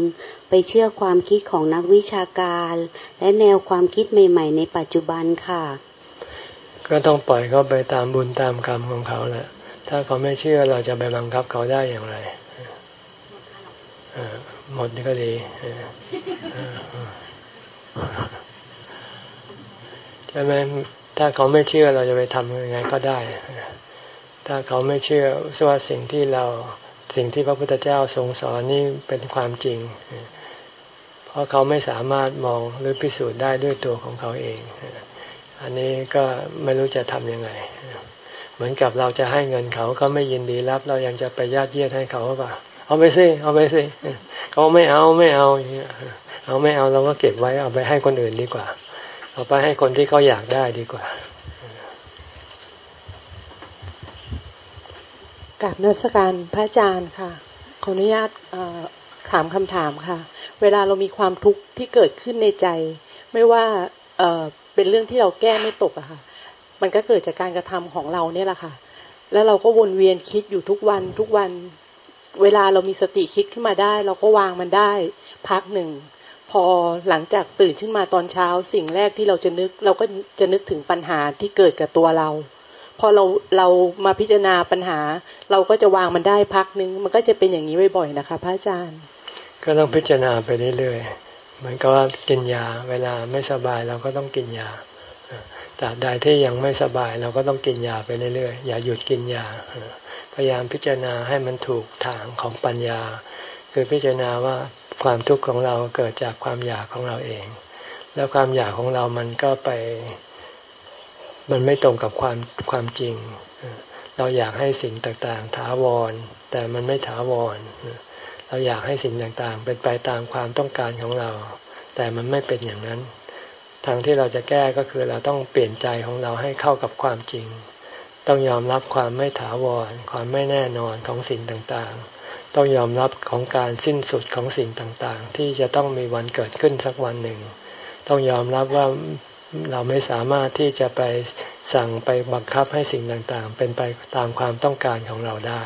ไปเชื่อความคิดของนักวิชาการ และแนวความคิดใหม่ ๆ ในปัจจุบันค่ะ ก็ต้องปล่อยเขาไปตามบุญตามกรรมของเขาแหละถ้าเขาไม่เชื่อเราจะไปบังคับเขาได้อย่างไรหมดนี่ก็ดีใช่ไหมถ้าเขาไม่เชื่อเราจะไปทำยังไงก็ได้ ถ้าเขาไม่เชื่อว่าสิ่งที่เรา สิ่งที่พระพุทธเจ้าทรงสอนนี่เป็นความจริง เพราะเขาไม่สามารถมองหรือพิสูจน์ได้ด้วยตัวของเขาเอง อันนี้ก็ไม่รู้จะทำยังไง เหมือนกับเราจะให้เงินเขาเขาไม่ยินดีรับ เรายังจะไปญาติเยียดให้เขาหรือเปล่าเอาไปสิเอาไปสิเขาไม่เอาไม่เอาเอาไม่เอาเราก็เก็บไว้เอาไปให้คนอื่นดีกว่า เอาไปให้คนที่เขาอยากได้ดีกว่า กับนักการพระอาจารย์ค่ะ ขออนุญาตถามคำถามค่ะ เวลาเรามีความทุกข์ที่เกิดขึ้นในใจ ไม่ว่าเเป็นเรื่องที่เราแก้ไม่ตกอะค่ะ มันก็เกิดจากการกระทำของเราเนี่ยแหละค่ะ แล้วเราก็วนเวียนคิดอยู่ทุกวันทุกวัน เวลาเรามีสติคิดขึ้นมาได้ เราก็วางมันได้พักหนึ่ง พอหลังจากตื่นขึ้นมาตอนเช้า สิ่งแรกที่เราจะนึก เราก็จะนึกถึงปัญหาที่เกิดกับตัวเรา พอเราเรามาพิจารณาปัญหา เราก็จะวางมันได้พักนึง มันก็จะเป็นอย่างนี้บ่อยๆนะคะ พระอาจารย์ ก็ต้องพิจารณาไปเรื่อยๆเหมือนกับว่ากินยา เวลาไม่สบายเราก็ต้องกินยาแต่ใดที่ยังไม่สบายเราก็ต้องกินยาไปเรื่อยๆ อย่าหยุดกินยา พยายามพิจารณาให้มันถูกทางของปัญญา คือพิจารณาว่าความทุกข์ของเราเกิดจากความอยากของเราเอง แล้วความอยากของเรามันก็ไป มันไม่ตรงกับความความจริง เราอยากให้สิ่งต่างๆ ถาวร แต่มันไม่ถาวร เราอยากให้สิ่งต่างๆ เป็นไปตามความต้องการของเรา แต่มันไม่เป็นอย่างนั้น ทางที่เราจะแก้ก็คือเราต้องเปลี่ยนใจของเราให้เข้ากับความจริง ต้องยอมรับความไม่ถาวร ความไม่แน่นอนของสิ่งต่างๆ ต้องยอมรับของการสิ้นสุดของสิ่งต่างๆ ที่จะต้องมีวันเกิดขึ้นสักวันหนึ่ง ต้องยอมรับว่าเราไม่สามารถที่จะไป สั่งไปบังคับให้สิ่งต่างๆ เป็นไปตามความต้องการของเราได้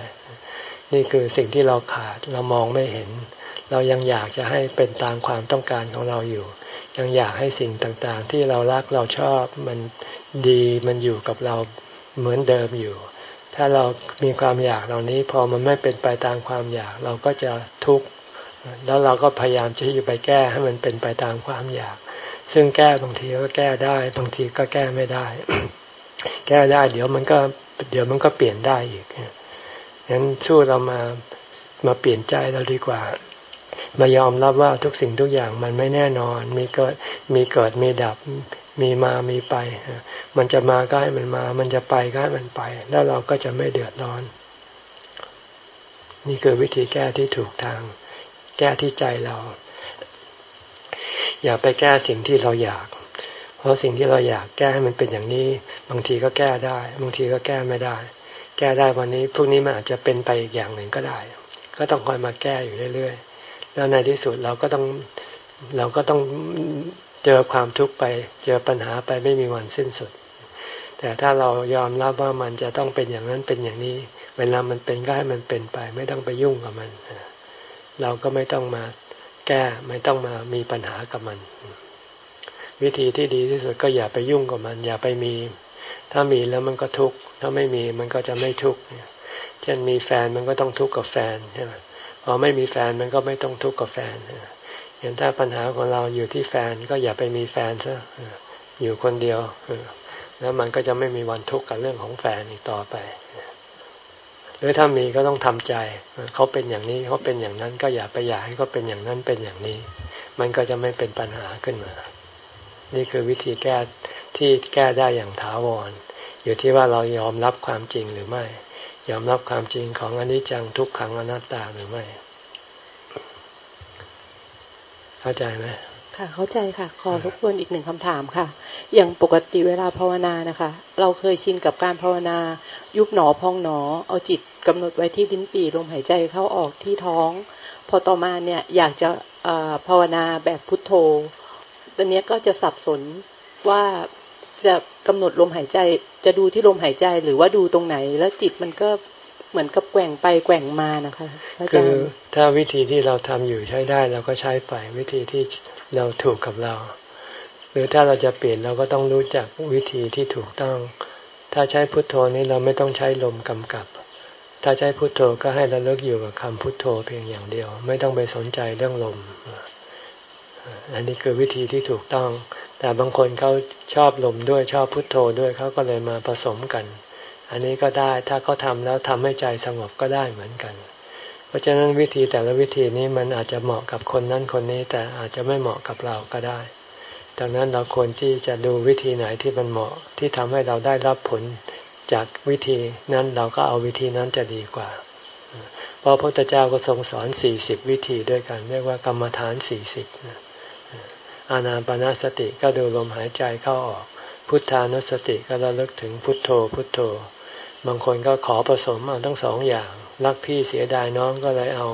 นี่คือสิ่งที่เราขาดเรามองไม่เห็น เรายังอยากจะให้เป็นตามความต้องการของเราอยู่ ยังอยากให้สิ่งต่างๆ ที่เรารักเราชอบมันดีมันอยู่กับเราเหมือนเดิมอยู่ ถ้าเรามีความอยากเหล่านี้ พอมันไม่เป็นไปตามความอยากเราก็จะทุกข์แล้วเราก็พยายามจะอยู่ไปแก้ให้มันเป็นไปตามความอยาก ซึ่งแก้บางทีก็แก้ได้ บางทีก็แก้ไม่ได้ แก้ได้ เดี๋ยวมันก็ เดี๋ยวมันก็เปลี่ยนได้อีกงั้นสู้เรามามาเปลี่ยนใจเราดีกว่า มายอมรับว่าทุกสิ่งทุกอย่างมันไม่แน่นอน มีเกิดมีเกิดมีดับมีมามีไป มันจะมาก็ให้มันมา มันจะไปก็ให้มันไป แล้วเราก็จะไม่เดือดร้อน นี่คือวิธีแก้ที่ถูกทาง แก้ที่ใจเรา อย่าไปแก้สิ่งที่เราอยาก เพราะสิ่งที่เราอยากแก้ให้มันเป็นอย่างนี้างทีก็แก้ได้ บางทีก็แก้ไม่ได้ แก้ได้วันนี้พรุ่งนี้มันอาจจะเป็นไปอีกอย่างหนึ่งก็ได้ ก็ต้องคอยมาแก้อยู่เรื่อยๆ แล้วในที่สุดเราก็ต้องเราก็ต้องเจอความทุกข์ไป เจอปัญหาไปไม่มีวันสิ้นสุด แต่ถ้าเรายอมรับว่ามันจะต้องเป็นอย่างนั้นเป็นอย่างนี้ เวลามันเป็นก็ให้มันเป็นไป ไม่ต้องไปยุ่งกับมัน เราก็ไม่ต้องมาแก้ไม่ต้องมามีปัญหากับมัน วิธีที่ดีที่สุดก็อย่าไปยุ่งกับมัน อย่าไปมี ถ้ามีแล้วมันก็ทุกข์ถ้าไม่มีมันก็จะไม่ทุกข์เช่นมีแฟนมันก็ต้องทุกข์กับแฟนใช่ไหมพอไม่มีแฟนมันก็ไม่ต้องทุกข์กับแฟนเห็นถ้าปัญหาของเราอยู่ที่แฟนก็อย่าไปมีแฟนซะอยู่คนเดียวแล้วมันก็จะไม่มีวันทุกข์กับเรื่องของแฟนอีกต่อไป หรือถ้ามีก็ต้องทำใจเขาเป็นอย่างนี้เขาเป็นอย่างนั้นก็อย่าไปอยากให้เขาเป็นอย่างนั้นเป็นอย่างนี้ มันก็จะไม่เป็นปัญหาขึ้นมา นี่คือวิธีแก้ที่แก้ได้อย่างถาวร อยู่ที่ว่าเรายอมรับความจริงหรือไม่ ยอมรับความจริงของอนิจจังทุกขังอนัตตาหรือไม่ เข้าใจไหมค่ะเข้าใจค่ะ ขอรบกวนอีกหนึ่งคำถามค่ะ อย่างปกติเวลาภาวนานะคะ เราเคยชินกับการภาวนา ยุบหนอพองหนอ เอาจิตกำหนดไว้ที่ลิ้นปี่ลมหายใจเข้าออกที่ท้อง พอต่อมาเนี่ยอยากจะภาวนาแบบพุทโธ ตอนนี้ก็จะสับสนว่าจะกำหนดลมหายใจ จะดูที่ลมหายใจหรือว่าดูตรงไหน แล้วจิตมันก็เหมือนกับแกว่งไปแกว่งมานะคะคือถ้าวิธีที่เราทำอยู่ใช้ได้เราก็ใช้ไปวิธีที่เราถูกกับเรา หรือถ้าเราจะเปลี่ยนเราก็ต้องรู้จักวิธีที่ถูกต้อง ถ้าใช้พุทโธนี้เราไม่ต้องใช้ลมกำกับ ถ้าใช้พุทโธก็ให้เราเลิกอยู่กับคำพุทโธเพียงอย่างเดียว ไม่ต้องไปสนใจเรื่องลม อันนี้คือวิธีที่ถูกต้อง แต่บางคนเขาชอบลมด้วยชอบพุทโธด้วยเขาก็เลยมาผสมกัน อันนี้ก็ได้ถ้าเขาทำแล้วทำให้ใจสงบก็ได้เหมือนกัน เพราะฉะนั้นวิธีแต่ละวิธีนี้มันอาจจะเหมาะกับคนนั้นคนนี้ แต่อาจจะไม่เหมาะกับเราก็ได้ ดังนั้นเราควรที่จะดูวิธีไหนที่มันเหมาะที่ทำให้เราได้รับผลจากวิธีนั้นเราก็เอาวิธีนั้นจะดีกว่าเพราะพระพุทธเจ้าก็ทรงสอนสี่สิบวิธีด้วยกัน เรียกว่ากรรมฐานสี่สิบ อานาปนาสติก็ดูลมหายใจเข้าออก พุทธานุสติก็ระลึกถึงพุทโธพุทโธ บางคนก็ขอผสมเอาทั้งสองอย่าง รักพี่เสียดายน้องก็เลยเอา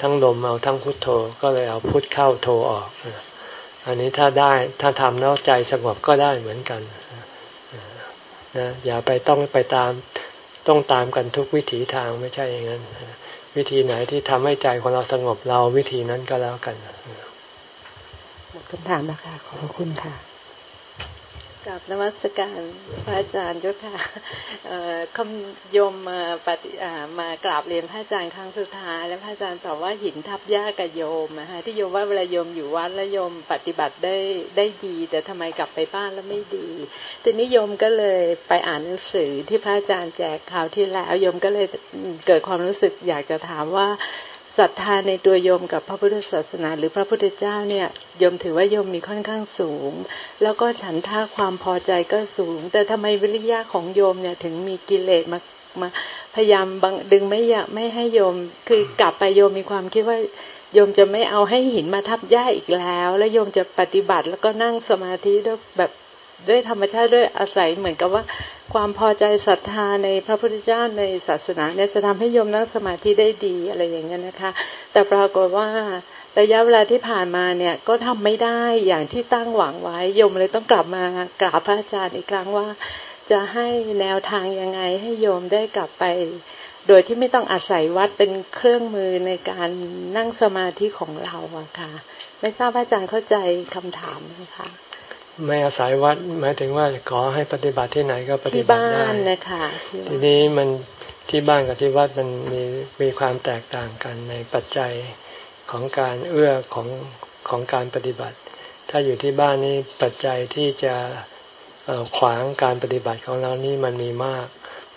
ทั้งลมเอาทั้งพุทโธก็เลยเอาพุทเข้าโธออก อันนี้ถ้าได้ถ้าทำแล้วใจสงบก็ได้เหมือนกันนะอย่าไปต้องไปตามต้องตามกันทุกวิถีทางไม่ใช่อย่างนั้น วิธีไหนที่ทำให้ใจของเราสงบเราวิธีนั้นก็แล้วกัน คำถามแล้วค่ะขอบคุณค่ะกับนวัตการพระอาจารย์เจ้าค่ะคำยมมาปฏิมากราบเรียนพระอาจารย์ครั้งสุดท้าย แล้วพระอาจารย์ตอบว่าหินทับหญ้ากับโยมนะคะที่โยมว่าเวลาโยมอยู่วัดแล้วโยมปฏิบัติได้ได้ดี แต่ทำไมกลับไปบ้านแล้วไม่ดีทีนี้โยมก็เลยไปอ่านหนังสือที่พระอาจารย์แจกข่าวที่แล้วโยมก็เลยเกิดความรู้สึกอยากจะถามว่า ศรัทธาในตัวโยมกับพระพุทธศาสนา หรือพระพุทธเจ้าเนี่ยโยมถือว่าโยมมีค่อนข้างสูง แล้วก็ฉันท่าความพอใจก็สูง แต่ทำไมวิริยะของโยมเนี่ยถึงมีกิเลสมามาพยายามบังดึงไม่อยากไม่ให้โยม คือกลับไปโยมมีความคิดว่าโยมจะไม่เอาให้หินมาทับหญ้าอีกแล้ว แล้วโยมจะปฏิบัติแล้วก็นั่งสมาธิด้วยแบบด้วยธรรมชาติด้วยอาศัยเหมือนกับว่า ความพอใจศรัทธาในพระพุทธเจ้าในศาสนาเนี่ยจะทำให้โยมนั่งสมาธิได้ดีอะไรอย่างเงี้ยนะคะ แต่ปรากฏว่าระยะเวลาที่ผ่านมาเนี่ยก็ทำไม่ได้อย่างที่ตั้งหวังไว้โยมเลยต้องกลับมากราบพระอาจารย์อีกครั้งว่า จะให้แนวทางยังไงให้โยมได้กลับไป โดยที่ไม่ต้องอาศัยวัดเป็นเครื่องมือในการนั่งสมาธิของเราอะค่ะ ไม่ทราบพระอาจารย์เข้าใจคำถามไหมคะ ไม่อาศัยวัดหมายถึงว่าขอให้ปฏิบัติที่ไหนก็ปฏิบัติได้ที่บ้านนะคะทีนี้มันที่บ้านกับที่วัดมันมีมีความแตกต่างกันในปัจจัยของการเอื้อของของการปฏิบัติ ถ้าอยู่ที่บ้านนี่ปัจจัยที่จะขวางการปฏิบัติของเรานี่มันมีมาก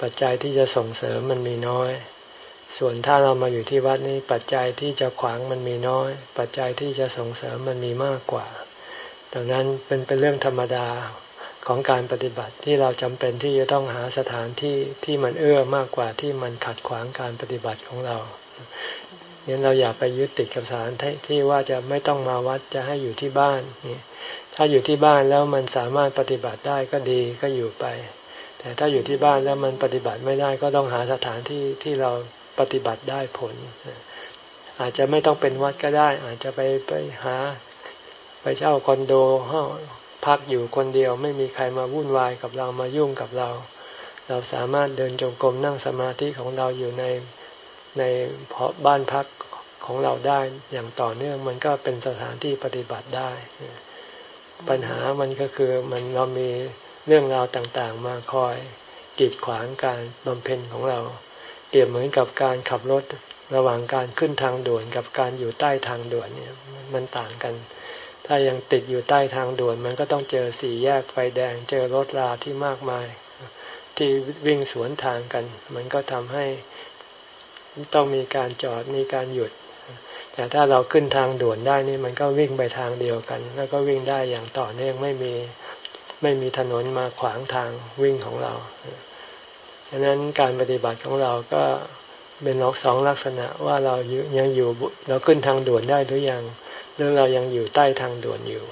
ปัจจัยที่จะส่งเสริมมันมีน้อย ส่วนถ้าเรามาอยู่ที่วัดนี่ปัจจัยที่จะขวางมันมีน้อย ปัจจัยที่จะส่งเสริมมันมีมากกว่า ดังนั้นเป็นเป็นเรื่องธรรมดาของการปฏิบัติที่เราจำเป็นที่จะต้องหาสถานที่ที่มันเอื้อมากกว่าที่มันขัดขวางการปฏิบัติของเรางั้นเราอย่าไปยึดติดกับสถานที่ว่าจะไม่ต้องมาวัดจะให้อยู่ที่บ้านนี่ถ้าอยู่ที่บ้านแล้วมันสามารถปฏิบัติได้ก็ดีก็อยู่ไป แต่ถ้าอยู่ที่บ้านแล้วมันปฏิบัติไม่ได้ก็ต้องหาสถานที่ที่เราปฏิบัติได้ผล อาจจะไม่ต้องเป็นวัดก็ได้ อาจจะไปไปหา ไปเช่าคอนโดห้องพักอยู่คนเดียว ไม่มีใครมาวุ่นวายกับเรามายุ่งกับเรา เราสามารถเดินจงกรมนั่งสมาธิของเราอยู่ในในบ้านพักของเราได้อย่างต่อเนื่องมันก็เป็นสถานที่ปฏิบัติได้ ปัญหามันก็คือมันเรามีเรื่องราวต่างๆ มาคอยกีดขวางการบำเพ็ญของเราเปรียบเหมือนกับการขับรถระหว่างการขึ้นทางด่วนกับการอยู่ใต้ทางด่วนเนี่ยมันต่างกัน ถ้ายังติดอยู่ใต้ทางด่วน มันก็ต้องเจอสี่แยกไฟแดง เจอรถราที่มากมาย ที่วิ่งสวนทางกัน มันก็ทำให้ต้องมีการจอดมีการหยุด แต่ถ้าเราขึ้นทางด่วนได้นี่มันก็วิ่งไปทางเดียวกัน แล้วก็วิ่งได้อย่างต่อเนื่องไม่มีไม่มีถนนมาขวางทางวิ่งของเราดังนั้นการปฏิบัติของเราก็เป็นล็อกสองลักษณะว่าเรายังอยู่เราขึ้นทางด่วนได้หรือยัง หรือเรายังอยู่ใต้ทางด่วนอยู่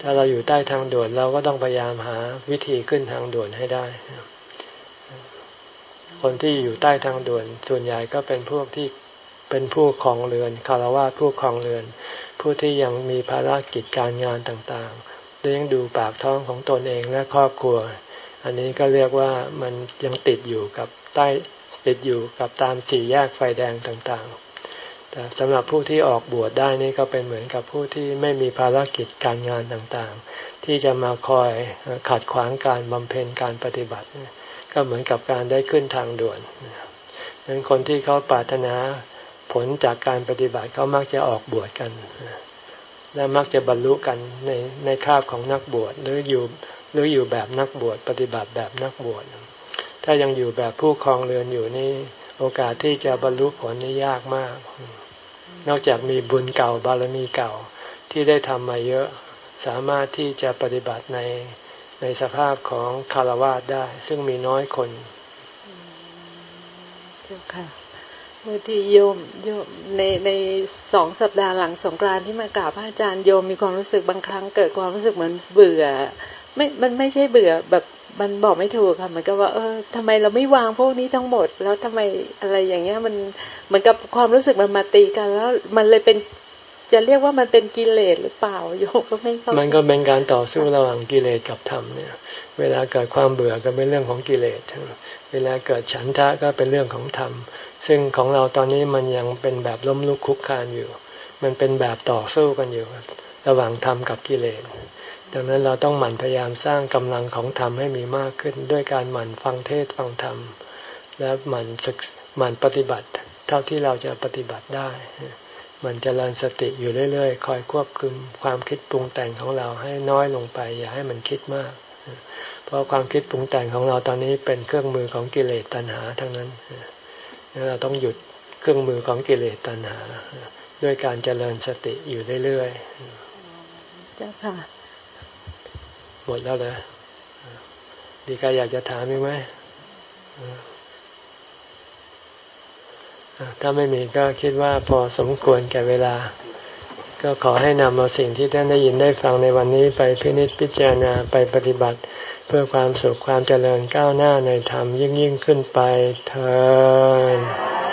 ถ้าเราอยู่ใต้ทางด่วนเราก็ต้องพยายามหาวิธีขึ้นทางด่วนให้ได้ คนที่อยู่ใต้ทางด่วน ส่วนใหญ่ก็เป็นพวกที่เป็นผู้คลองเรือนคารวะผู้คลองเรือน ผู้ที่ยังมีภารกิจการงานต่างๆเลี้ยงดูปากท้องของตนเองและครอบครัว อันนี้ก็เรียกว่ามันยังติดอยู่กับใต้ติดอยู่กับตามสี่แยกไฟแดงต่างๆ สำหรับผู้ที่ออกบวชได้นี่ก็เป็นเหมือนกับผู้ที่ไม่มีภารกิจการงานต่างๆ ที่จะมาคอยขัดขวางการบำเพ็ญการปฏิบัติ ก็เหมือนกับการได้ขึ้นทางด่วนดังนั้นคนที่เขาปรารถนาผลจากการปฏิบัติเขามักจะออกบวชกัน และมักจะบรรลุกันในในคาบของนักบวชหรืออยู่หรืออยู่แบบนักบวชปฏิบัติแบบนักบวชถ้ายังอยู่แบบผู้คลองเรือนอยู่นี่โอกาสที่จะบรรลุผลนี่ยากมาก นอกจากมีบุญเก่าบารมีเก่าที่ได้ทำมาเยอะสามารถที่จะปฏิบัติในในสภาพของคารวะได้ ซึ่งมีน้อยคนเจ้าค่ะเมื่อที่โยมโยมในในสองสัปดาห์หลังสงกรานที่มากราบพระอาจารย์โยมมีความรู้สึกบางครั้งเกิดความรู้สึกเหมือนเบื่อ ไม่ มันไม่ใช่เบื่อแบบมันบอกไม่ถูกค่ะมือนกับว่า เออทำไมเราไม่วางพวกนี้ทั้งหมด แล้วทำไมอะไรอย่างเงี้ย มันเหมือนกับความรู้สึกมันมาตีกัน แล้วมันเลยเป็นจะเรียกว่ามันเป็นกิเลสหรือเปล่าโยกก็ไม่เข้ามันก็เป็นการต่อสู้ระหว่างกิเลสกับธรรมเนี่ย เวลาเกิดความเบื่อก็เป็นเรื่องของกิเลสเวลาเกิดฉันทะก็เป็นเรื่องของธรรม ซึ่งของเราตอนนี้มันยังเป็นแบบล้มลุกคุกคานอยู่ มันเป็นแบบต่อสู้กันอยู่ ระหว่างธรรมกับกิเลส ดังนั้นเราต้องหมั่นพยายามสร้างกำลังของธรรมให้มีมากขึ้น ด้วยการหมั่นฟังเทศฟังธรรม และหมั่นศึกหมั่นปฏิบัติ เท่าที่เราจะปฏิบัติได้ มันจเจริญสติอยู่เรื่อยๆ คอยควบคุมความคิดปรุงแต่งของเราให้น้อยลงไป อย่าให้มันคิดมาก เพราะความคิดปรุงแต่งของเราตอนนี้เป็นเครื่องมือของกิเลสตัณหาทั้งนั้นเราต้องหยุดเครื่องมือของกิเลสตัณหา ด้วยการเจริญสติอยู่เรื่อยๆ เจ้าค่ะ หมดแล้วเลยดีใครอยากจะถามอีกไหมถ้าไม่มีก็คิดว่าพอสมควรแก่เวลา ก็ขอให้นำเอาสิ่งที่ท่านได้ยินได้ฟังในวันนี้ไปพินิจพิจารณาไปปฏิบัติ เพื่อความสุขความเจริญก้าวหน้าในธรรมยิ่งยิ่งขึ้นไปเธอ